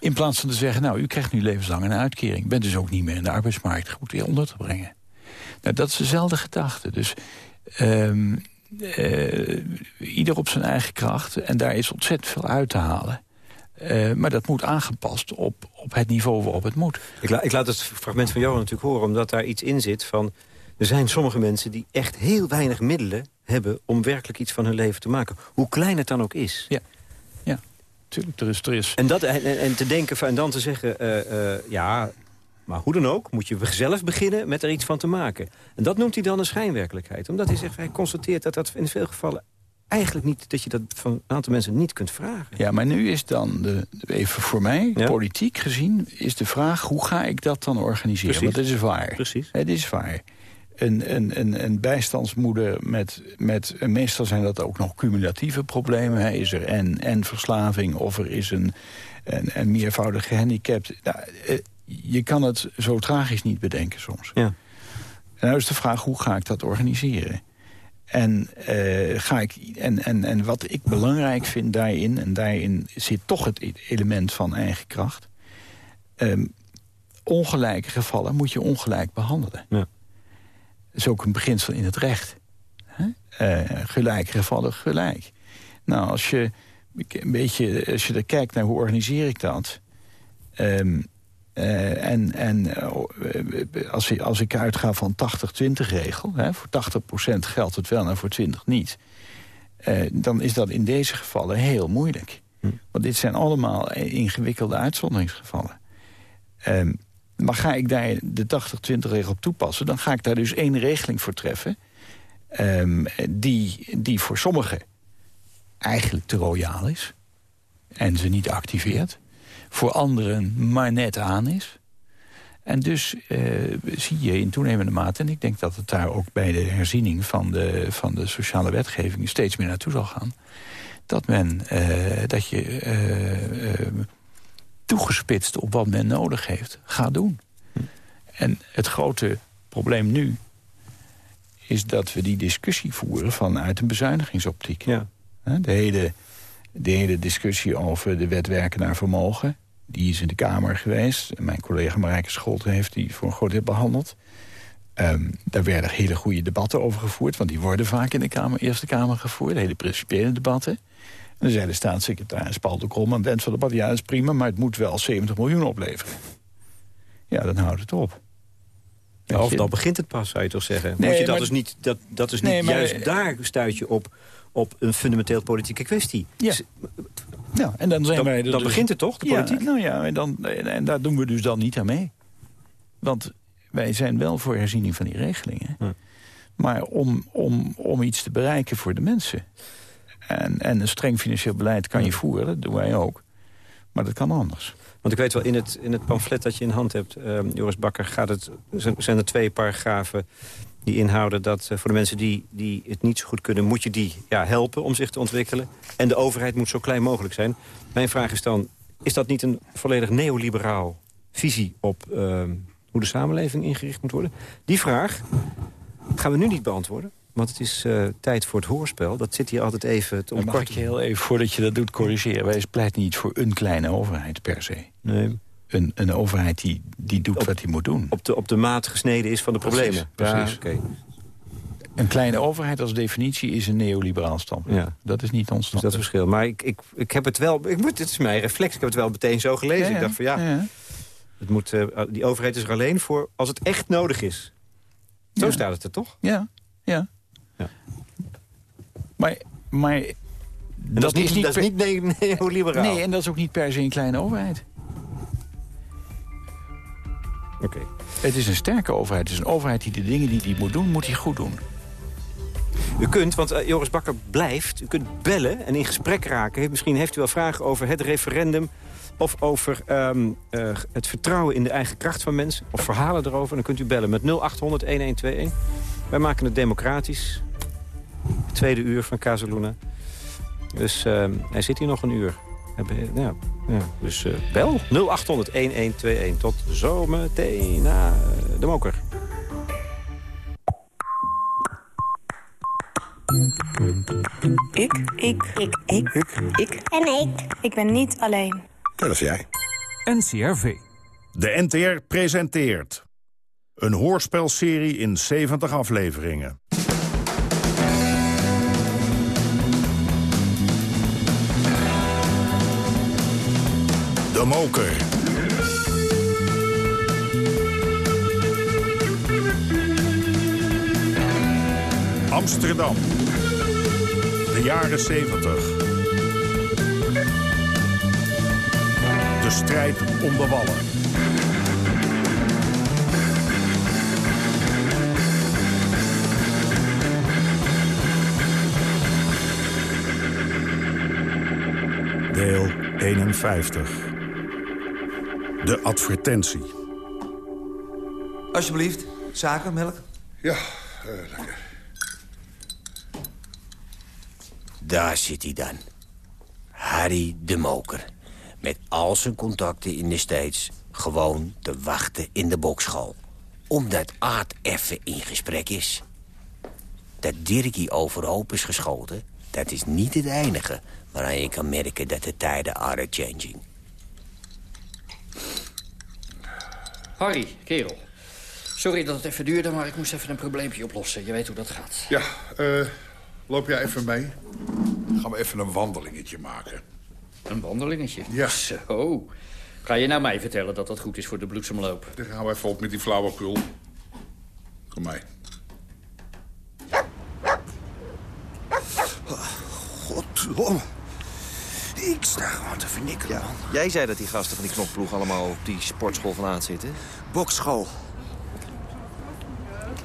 In plaats van te zeggen, nou, u krijgt nu levenslang een uitkering. Bent dus ook niet meer in de arbeidsmarkt goed weer onder te brengen. Nou, dat is dezelfde gedachte. Dus um, uh, ieder op zijn eigen kracht. En daar is ontzettend veel uit te halen. Uh, maar dat moet aangepast op, op het niveau waarop het moet. Ik, la ik laat het fragment van Johan natuurlijk horen... omdat daar iets in zit van... er zijn sommige mensen die echt heel weinig middelen hebben... om werkelijk iets van hun leven te maken. Hoe klein het dan ook is. Ja, ja. Tuurlijk. Er is, er is... En, dat, en, en te denken van, en dan te zeggen... Uh, uh, ja, maar hoe dan ook, moet je zelf beginnen met er iets van te maken. En dat noemt hij dan een schijnwerkelijkheid. Omdat hij zegt, hij constateert dat dat in veel gevallen eigenlijk niet dat je dat van een aantal mensen niet kunt vragen. Ja, maar nu is dan, de, even voor mij, politiek gezien... is de vraag, hoe ga ik dat dan organiseren? Precies. Want dat is waar. Precies. Het is waar. Een, een, een, een bijstandsmoeder met, met... meestal zijn dat ook nog cumulatieve problemen. Hè. Is er en, en verslaving of er is een, een, een meervoudig gehandicapt. Nou, eh, je kan het zo tragisch niet bedenken soms. Ja. En nou is de vraag, hoe ga ik dat organiseren? En, uh, ga ik, en, en, en wat ik belangrijk vind daarin... en daarin zit toch het e-, element van eigen kracht... Um, ongelijke gevallen moet je ongelijk behandelen. Ja. Is ook een beginsel in het recht. Uh, gelijke gevallen gelijk. Nou, als je, een beetje, als je er kijkt naar hoe organiseer ik dat... Um, uh, en en uh, als, ik, als ik uitga van 80-20 regel... Hè, voor 80% geldt het wel en voor 20 niet... Dan is dat in deze gevallen heel moeilijk. Hm. Want dit zijn allemaal ingewikkelde uitzonderingsgevallen. Um, maar ga ik daar de 80-20 regel op toepassen... dan ga ik daar dus één regeling voor treffen... Um, die, die voor sommigen eigenlijk te royaal is... en ze niet activeert voor anderen maar net aan is. En dus uh, zie je in toenemende mate, en ik denk dat het daar ook bij de herziening van de, van de sociale wetgeving steeds meer naartoe zal gaan, dat, men, uh, dat je uh, toegespitst op wat men nodig heeft, gaat doen. En het grote probleem nu is dat we die discussie voeren vanuit een bezuinigingsoptiek. Ja. De hele de hele discussie over de wet werken naar vermogen... die is in de Kamer geweest. Mijn collega Marijke Scholten heeft die voor een groot deel behandeld. Um, daar werden hele goede debatten over gevoerd... want die worden vaak in de kamer, Eerste Kamer gevoerd. Hele principiële debatten. En dan zei de staatssecretaris Paul de Krom... aan van de debat, ja, dat is prima... maar het moet wel 70 miljoen opleveren. Ja, dan houdt het op. Ja, of dan begint het pas, zou je toch zeggen. Nee, Moet je dat, dus niet, dat, dat is niet juist daar stuit je op op een fundamenteel politieke kwestie. Ja. ja en dan zijn dan, wij dan dus- begint het toch, de politiek? Ja, nou ja, en, dan, en daar doen we dus dan niet aan mee. Want wij zijn wel voor herziening van die regelingen. Maar om, om, om iets te bereiken voor de mensen... En, en een streng financieel beleid kan je voeren, dat doen wij ook. Maar dat kan anders. Want ik weet wel, in het, in het pamflet dat je in hand hebt, uh, Joris Bakker... Gaat het, zijn er twee paragrafen die inhouden dat uh, voor de mensen die, die het niet zo goed kunnen... moet je die ja, helpen om zich te ontwikkelen. En de overheid moet zo klein mogelijk zijn. Mijn vraag is dan, is dat niet een volledig neoliberaal visie... op uh, hoe de samenleving ingericht moet worden? Die vraag gaan we nu niet beantwoorden. Want het is uh, tijd voor het hoorspel. Dat zit hier altijd even te Mag ik je heel even, voordat je dat doet, corrigeren? Wij pleiten niet voor een kleine overheid per se. Nee. Een, een overheid die, die doet Op- wat hij moet doen. Op de, op de maat gesneden is van de Precies, problemen. precies. Ja, oké. Een kleine overheid als definitie is een neoliberaal standpunt. Ja. Dat is niet ons dat is standpunt. het verschil. Maar ik, ik, ik heb het wel... Ik moet, het is mijn reflex. Ik heb het wel meteen zo gelezen. Ik dacht van ja. Het moet, eh, die overheid is er alleen voor als het echt nodig is. Zo staat het er toch? Ja, ja. Ja. Maar, maar En dat, is niet, dat per- is niet ne- neoliberaal. Nee, en dat is ook niet per se een kleine overheid. Oké. Het is een sterke overheid. Het is een overheid die de dingen die hij moet doen, moet hij goed doen. U kunt, want eh, Joris Bakker blijft, u kunt bellen en in gesprek raken. Misschien heeft u wel vragen over het referendum... of over ehm, eh, het vertrouwen in de eigen kracht van mensen... of verhalen erover. Dan kunt u bellen met 0800-1121. Wij maken het democratisch. Het tweede uur van Casaluna. Dus ehm, hij zit hier nog een uur. Hebben- Ja, ja. Dus eh, bel 0800-1121. Tot zometeen na eh, de moker. Ik, ik, ik, ik, ik, En ik. ik ben niet alleen. Dat is jij. NCRV. De NTR presenteert... een hoorspelserie in 70 afleveringen. De Moker. Amsterdam. De jaren 70. De strijd om de wallen. Deel 51. De advertentie. Alsjeblieft, zakenmelk. Ja, eh, lekker. Daar zit hij dan. Harry de Moker. Met al zijn contacten in de States gewoon te wachten in de bokschool. Omdat Aard even in gesprek is. Dat Dirkie overhoop is geschoten, dat is niet het enige... waaraan je kan merken dat de tijden are changing. Harry, kerel. Sorry dat het even duurde, maar ik moest even een probleempje oplossen. Je weet hoe dat gaat. Ja, eh, loop jij even mee? Gaan we even een wandelingetje maken. Een wandelingetje? Ja. Zo. Ga je nou mij vertellen dat dat goed is voor de bloedsomloop? Dan gaan we even op met die flauwekul. Kom mee. Goddomme. Ik sta gewoon te vernikkelen, man. Jij zei dat die gasten van die knokploeg allemaal op die sportschool vandaan zitten. Bokschool.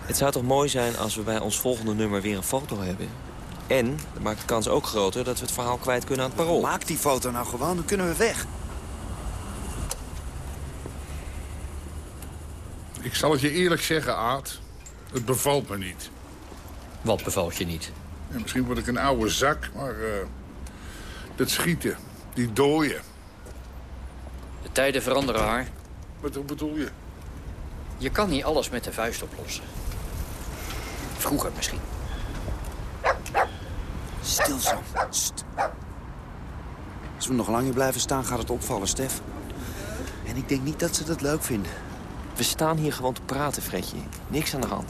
Het zou toch mooi zijn als we bij ons volgende nummer weer een foto hebben? En dat maakt de kans ook groter dat we het verhaal kwijt kunnen aan het parool. Maak die foto nou gewoon, dan kunnen we weg. Ik zal het je eerlijk zeggen, Aad. Het bevalt me niet. Wat bevalt je niet? Ja, misschien word ik een oude zak, maar... eh, dat schieten, die dooien. De tijden veranderen haar. Wat hoe bedoel je? Je kan niet alles met de vuist oplossen. Vroeger misschien. Stil zo. Sst. Als we nog langer blijven staan, gaat het opvallen, Stef. En ik denk niet dat ze dat leuk vinden. We staan hier gewoon te praten, Fredje. Niks aan de hand.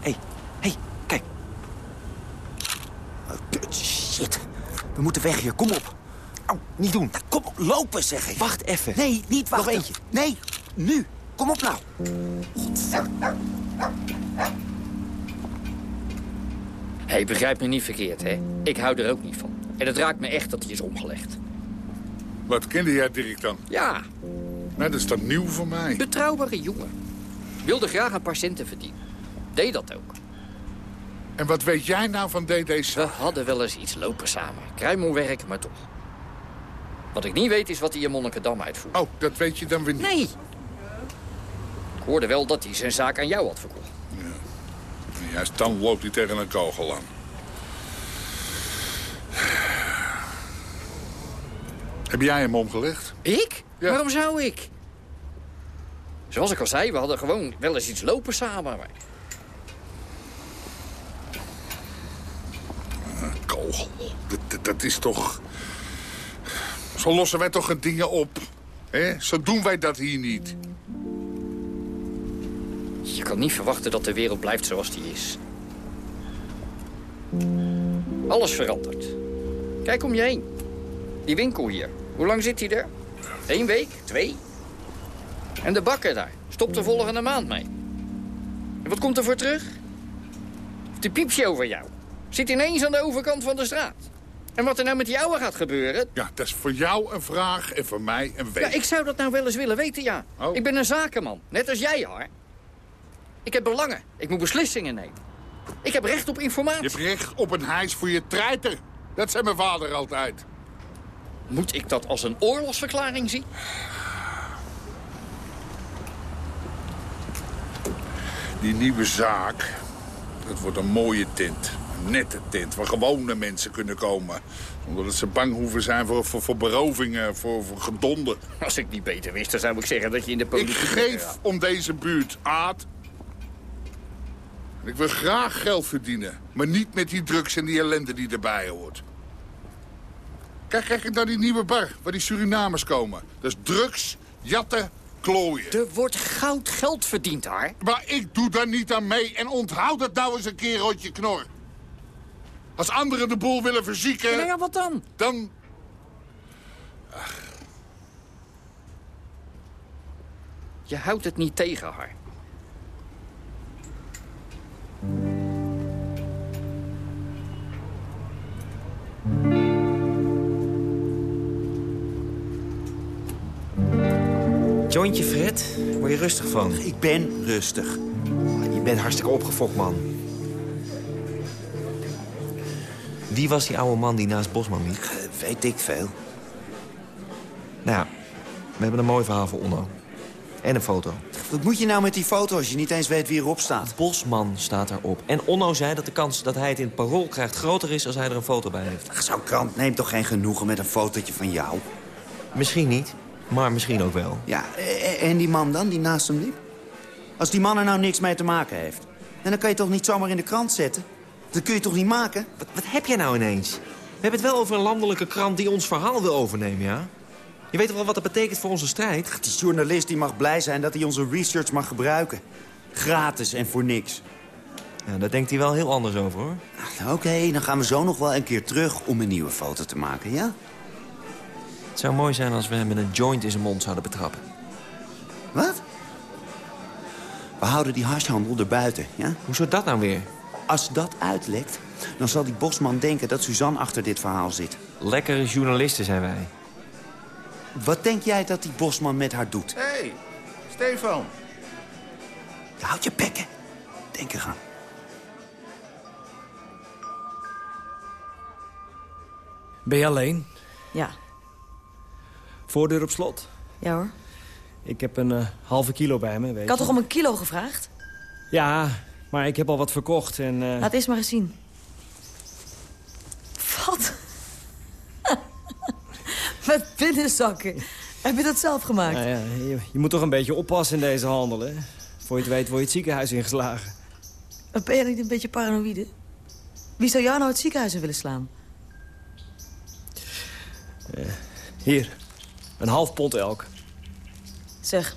Hé, hey, hey, kijk. Oh, shit. We moeten weg hier, kom op. Au, niet doen. Kom op, lopen, zeg ik. Wacht even. Nee, niet wachten. Nog eentje. Nee, nu. Kom op nou. Hé, hey, begrijp me niet verkeerd, hè? Ik hou er ook niet van. En het raakt me echt dat hij is omgelegd. Wat kende jij Dirk dan? Ja, Nou, dat is dan nieuw voor mij. betrouwbare jongen. Wilde graag een paar centen verdienen. Deed dat ook. En wat weet jij nou van DD's? We hadden wel eens iets lopen samen. Kruimelwerk, maar toch. Wat ik niet weet is wat hij in Monnikendam uitvoert. Oh, dat weet je dan weer niet? Nee. Ik hoorde wel dat hij zijn zaak aan jou had verkocht. Juist dan loopt hij tegen een kogel aan. Heb jij hem omgelegd? Ik? Waarom zou ik? Zoals ik al zei, we hadden gewoon wel eens iets lopen samen. Maar... Een. Dat, dat, is toch... Zo lossen wij toch geen dingen op. hè? Zo doen wij dat hier niet. Je kan niet verwachten dat de wereld blijft zoals die is. Alles verandert. Kijk om je heen. Die winkel hier. Hoe lang zit hij er? Eén week? Twee? En de bakker daar. Stopt de volgende maand mee. En wat komt er voor terug? De piepshow van jou. Zit ineens aan de overkant van de straat. En wat er nou met die ouwe gaat gebeuren... Ja, dat is voor jou een vraag en voor mij een weet. Ja, ik zou dat nou wel eens willen weten, ja. Oh. Ik ben een zakenman, net als jij, hoor. Ik heb belangen. Ik moet beslissingen nemen. Ik heb recht op informatie. Je hebt recht op een hijs voor je treiter. Dat zei mijn vader altijd. Moet ik dat als een oorlogsverklaring zien? Die nieuwe zaak, dat wordt een mooie tent. Nette tent waar gewone mensen kunnen komen. Zonder dat ze bang hoeven zijn voor, voor, voor berovingen, voor, voor gedonder. Als ik niet beter wist, dan zou ik zeggen dat je in de Ik politiek... geef om deze buurt, Aad. En Ik wil graag geld verdienen. Maar niet met die drugs en die ellende die erbij hoort. Kijk, kijk naar die nieuwe bar waar die Surinamers komen. Dat is drugs, jatten, klooien. Er wordt goud geld verdiend, haar. Maar ik doe daar niet aan mee. En onthoud het nou eens een keer, rotje knor. Als anderen de boel willen verzieken... Ja, nou ja, wat dan? Dan... Je houdt het niet tegen haar. Jointje, Fred. Word je rustig van? Ik ben rustig. Je bent hartstikke opgefokt, man. Wie was die oude man die naast Bosman liep? Eh, Weet ik veel. Nou ja, we hebben een mooi verhaal voor Onno. En een foto. Wat moet je nou met die foto als je niet eens weet wie erop staat? Bosman staat erop. En Onno zei dat de kans dat hij het in het parool krijgt groter is als hij er een foto bij heeft. Ach, Zo'n krant neemt toch geen genoegen met een fotootje van jou? Misschien niet, maar misschien ook wel. Ja, eh, en die man dan, die naast hem liep? Als die man er nou niks mee te maken heeft... en dan kan je toch niet zomaar in de krant zetten? Dat kun je toch niet maken? Wat, wat heb jij nou ineens? We hebben het wel over een landelijke krant die ons verhaal wil overnemen, ja? Je weet toch wel wat dat betekent voor onze strijd? Die journalist die mag blij zijn dat hij onze research mag gebruiken. Gratis en voor niks. Ja, daar denkt hij wel heel anders over, hoor. Oké, dan gaan we zo nog wel een keer terug om een nieuwe foto te maken, ja? Het zou mooi zijn als we hem met een joint in zijn mond zouden betrappen. Wat? We houden die hashhandel erbuiten, ja? Hoezo dat nou weer? Als dat uitlekt, dan zal die bosman denken dat Suzanne achter dit verhaal zit. Lekkere journalisten zijn wij. Wat denk jij dat die bosman met haar doet? Hé, hey, Stefan. Houd je bekken. Denk eraan. Ben je alleen? Ja. Voordeur op slot? Ja hoor. Ik heb een eh, halve kilo bij me, weet Ik had je. toch om een kilo gevraagd? Ja, maar ik heb al wat verkocht en... eh, Laat eens maar eens zien. Wat? Met binnenzakken. Heb je dat zelf gemaakt? nou ja, je, je moet toch een beetje oppassen in deze handel, hè? Voor je het weet word je het ziekenhuis ingeslagen. Ben je niet een beetje paranoïde? Wie zou jou nou het ziekenhuis in willen slaan? Eh, hier, een half pond elk. Zeg,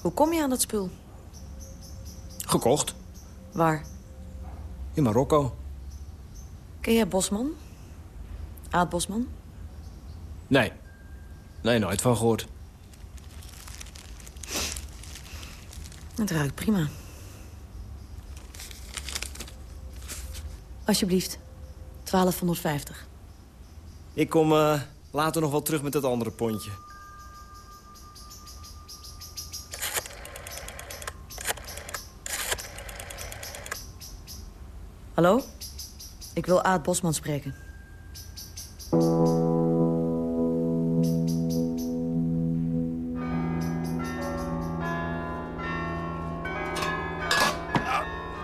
hoe kom je aan dat spul? Gekocht. Waar? In Marokko. Ken jij Bosman? Aad Bosman? Nee. Nee, nooit van gehoord. Het ruikt prima. Alsjeblieft. 1250. Ik kom eh, later nog wel terug met dat andere pondje. Hallo? Ik wil Aad Bosman spreken.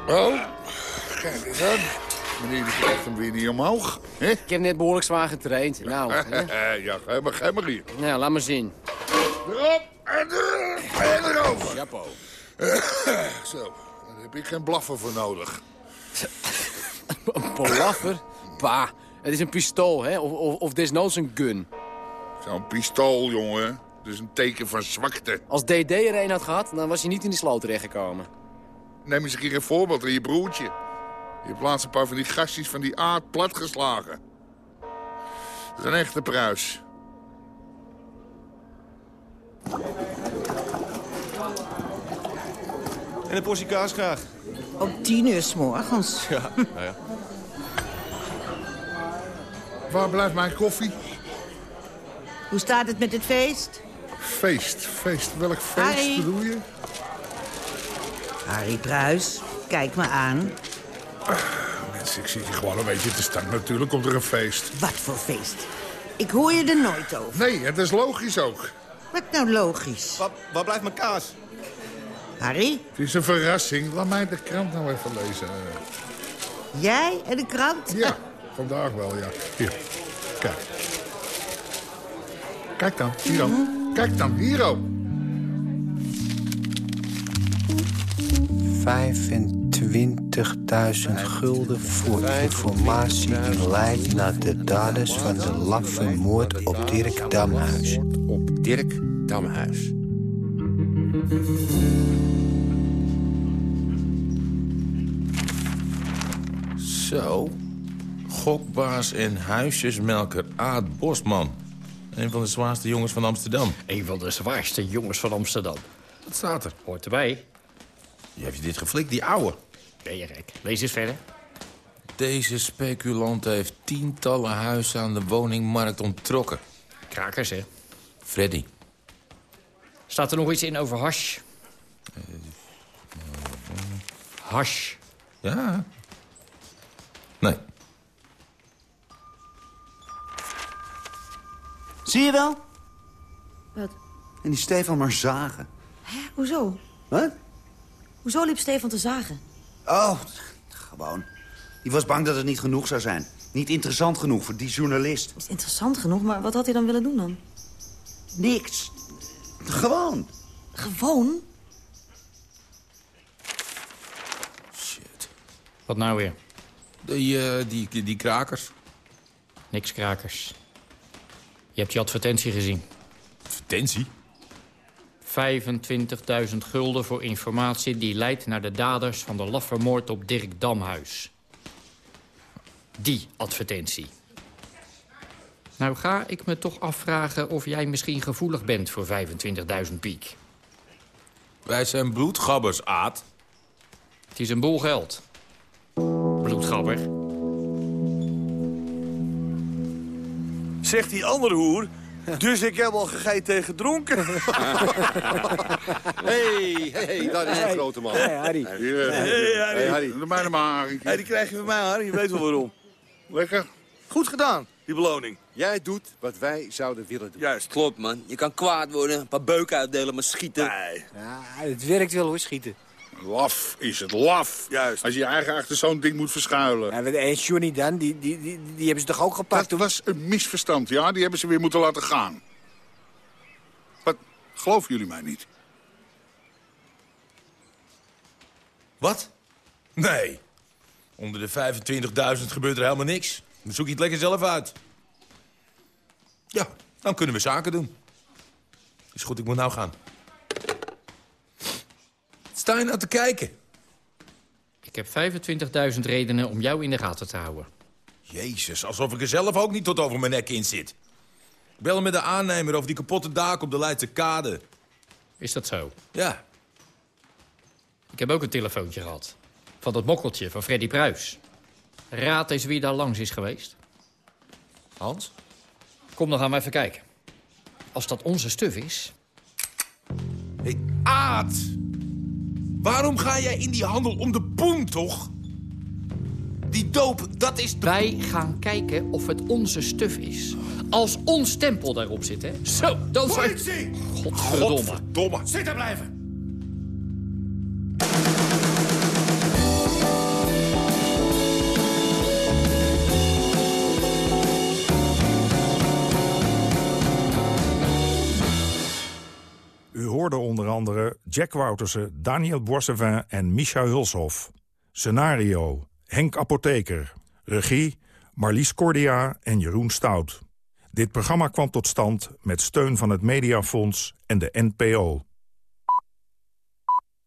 Oh, kijk eens aan. Meneer, die krijgt hem weer niet omhoog. Ik heb net behoorlijk zwaar getraind. Nou, eh, ja, ga maar, ga maar hier. Nou, laat maar zien. Erop en, eh, Zo, daar heb ik geen blaffen voor nodig. Een blaffer? Pa, het is een pistool, hè? Of, of, of desnoods een gun. Zo'n pistool, jongen. Dat is een teken van zwakte. Als DD er een had gehad, dan was hij niet in die sloot terechtgekomen. Neem eens een keer een voorbeeld aan je broertje. Je hebt laatst een paar van die gastjes van die aard platgeslagen. Dat is een echte pruis. En een portie kaas graag. Om tien uur s morgens. Ja, nou ja. Waar blijft mijn koffie? Hoe staat het met het feest? Feest, feest. Welk feest Harry. bedoel je? Harry Pruis, kijk me aan. Mensen, ik zit hier gewoon een beetje te staan. Natuurlijk komt er een feest. Wat voor feest? Ik hoor je er nooit over. Nee, het is logisch ook. Wat nou logisch? Waar, waar blijft mijn kaas? Harry, Het is een verrassing. Laat mij de krant nou even lezen. jij en de krant? Ja, vandaag wel, ja. Hier, kijk. Kijk dan, hier ook. Kijk dan, hier ook. 25.000 gulden voor informatie in lijn naar de daders van de laffe moord op Dirk Damhuis. Op Dirk Damhuis. Zo. Gokbaas en huisjesmelker Aad Bosman. Een van de zwaarste jongens van Amsterdam. Een van de zwaarste jongens van Amsterdam. Wat staat er? Hoort erbij. Je hebt je dit geflikt, die ouwe. Ben je gek? Lees eens verder. Deze speculant heeft tientallen huizen aan de woningmarkt onttrokken. Krakers, hè? Freddy. Staat er nog iets in over hash? Hash. Ja. Nee. Zie je wel? Wat? En die Stefan maar zagen. Hè? Hoezo? Wat? Hoezo liep Stefan te zagen? Oh, gewoon. Die was bang dat het niet genoeg zou zijn. Niet interessant genoeg voor die journalist. Is interessant genoeg, maar wat had hij dan willen doen dan? Niks. Gewoon. Gewoon? Wat nou weer? Die, eh, die, die, die krakers. Niks krakers. Je hebt die advertentie gezien. Advertentie? 25.000 gulden voor informatie die leidt naar de daders van de laffe moord op Dirk Damhuis. Die advertentie. Nou ga ik me toch afvragen of jij misschien gevoelig bent voor 25.000 piek. Wij zijn bloedgabbers, Aad. Het is een boel geld. Bloedgabber. Zegt die andere hoer. Dus ik heb al gegeten en gedronken. hey, hey, daar is een grote man. Hey, Harry. Hier, eh, Hey, Harry. Hey, Harry. Doe mij maar, Harry. Hey, die krijg je van mij, Harry. Je weet wel waarom. Lekker. Goed gedaan, die beloning. Jij doet wat wij zouden willen doen. Juist. Klopt, man. Je kan kwaad worden, een paar beuken uitdelen, maar schieten... Nee. Ja, het werkt wel hoor, schieten. Laf is het, laf. Juist. Als je je eigen achter zo'n ding moet verschuilen. Ja, en Johnny dan, die, die, die, die hebben ze toch ook gepakt? Dat was een misverstand, ja. Die hebben ze weer moeten laten gaan. Wat, geloven jullie mij niet? Wat? Nee. Onder de 25.000 gebeurt er helemaal niks. Dan zoek je het lekker zelf uit. Ja, dan kunnen we zaken doen. Is goed, ik moet nou gaan. Sta je nou te kijken? Ik heb 25.000 redenen om jou in de gaten te houden. Jezus, alsof ik er zelf ook niet tot over mijn nek in zit. Ik bel met de aannemer over die kapotte daak op de Leidse kade. Is dat zo? Ja. Ik heb ook een telefoontje gehad. Van dat mokkeltje van Freddy Pruis. Raad eens wie daar langs is geweest. Hans? Kom, dan gaan we even kijken. Als dat onze stuf is... Hé, Aad! Waarom ga jij in die handel om de poen, toch? Die doop, dat is... De... Wij gaan kijken of het onze stuf is. Als ons stempel daarop zit, hè? Zo, dan zou... Politie! Godverdomme. Godverdomme. Zitten blijven. Hoorde onder andere Jack Woutersen, Daniel Boissevin en Micha Hulshoff. Scenario, Henk Apotheker. Regie, Marlies Cordia en Jeroen Stout. Dit programma kwam tot stand met steun van het Mediafonds en de NPO.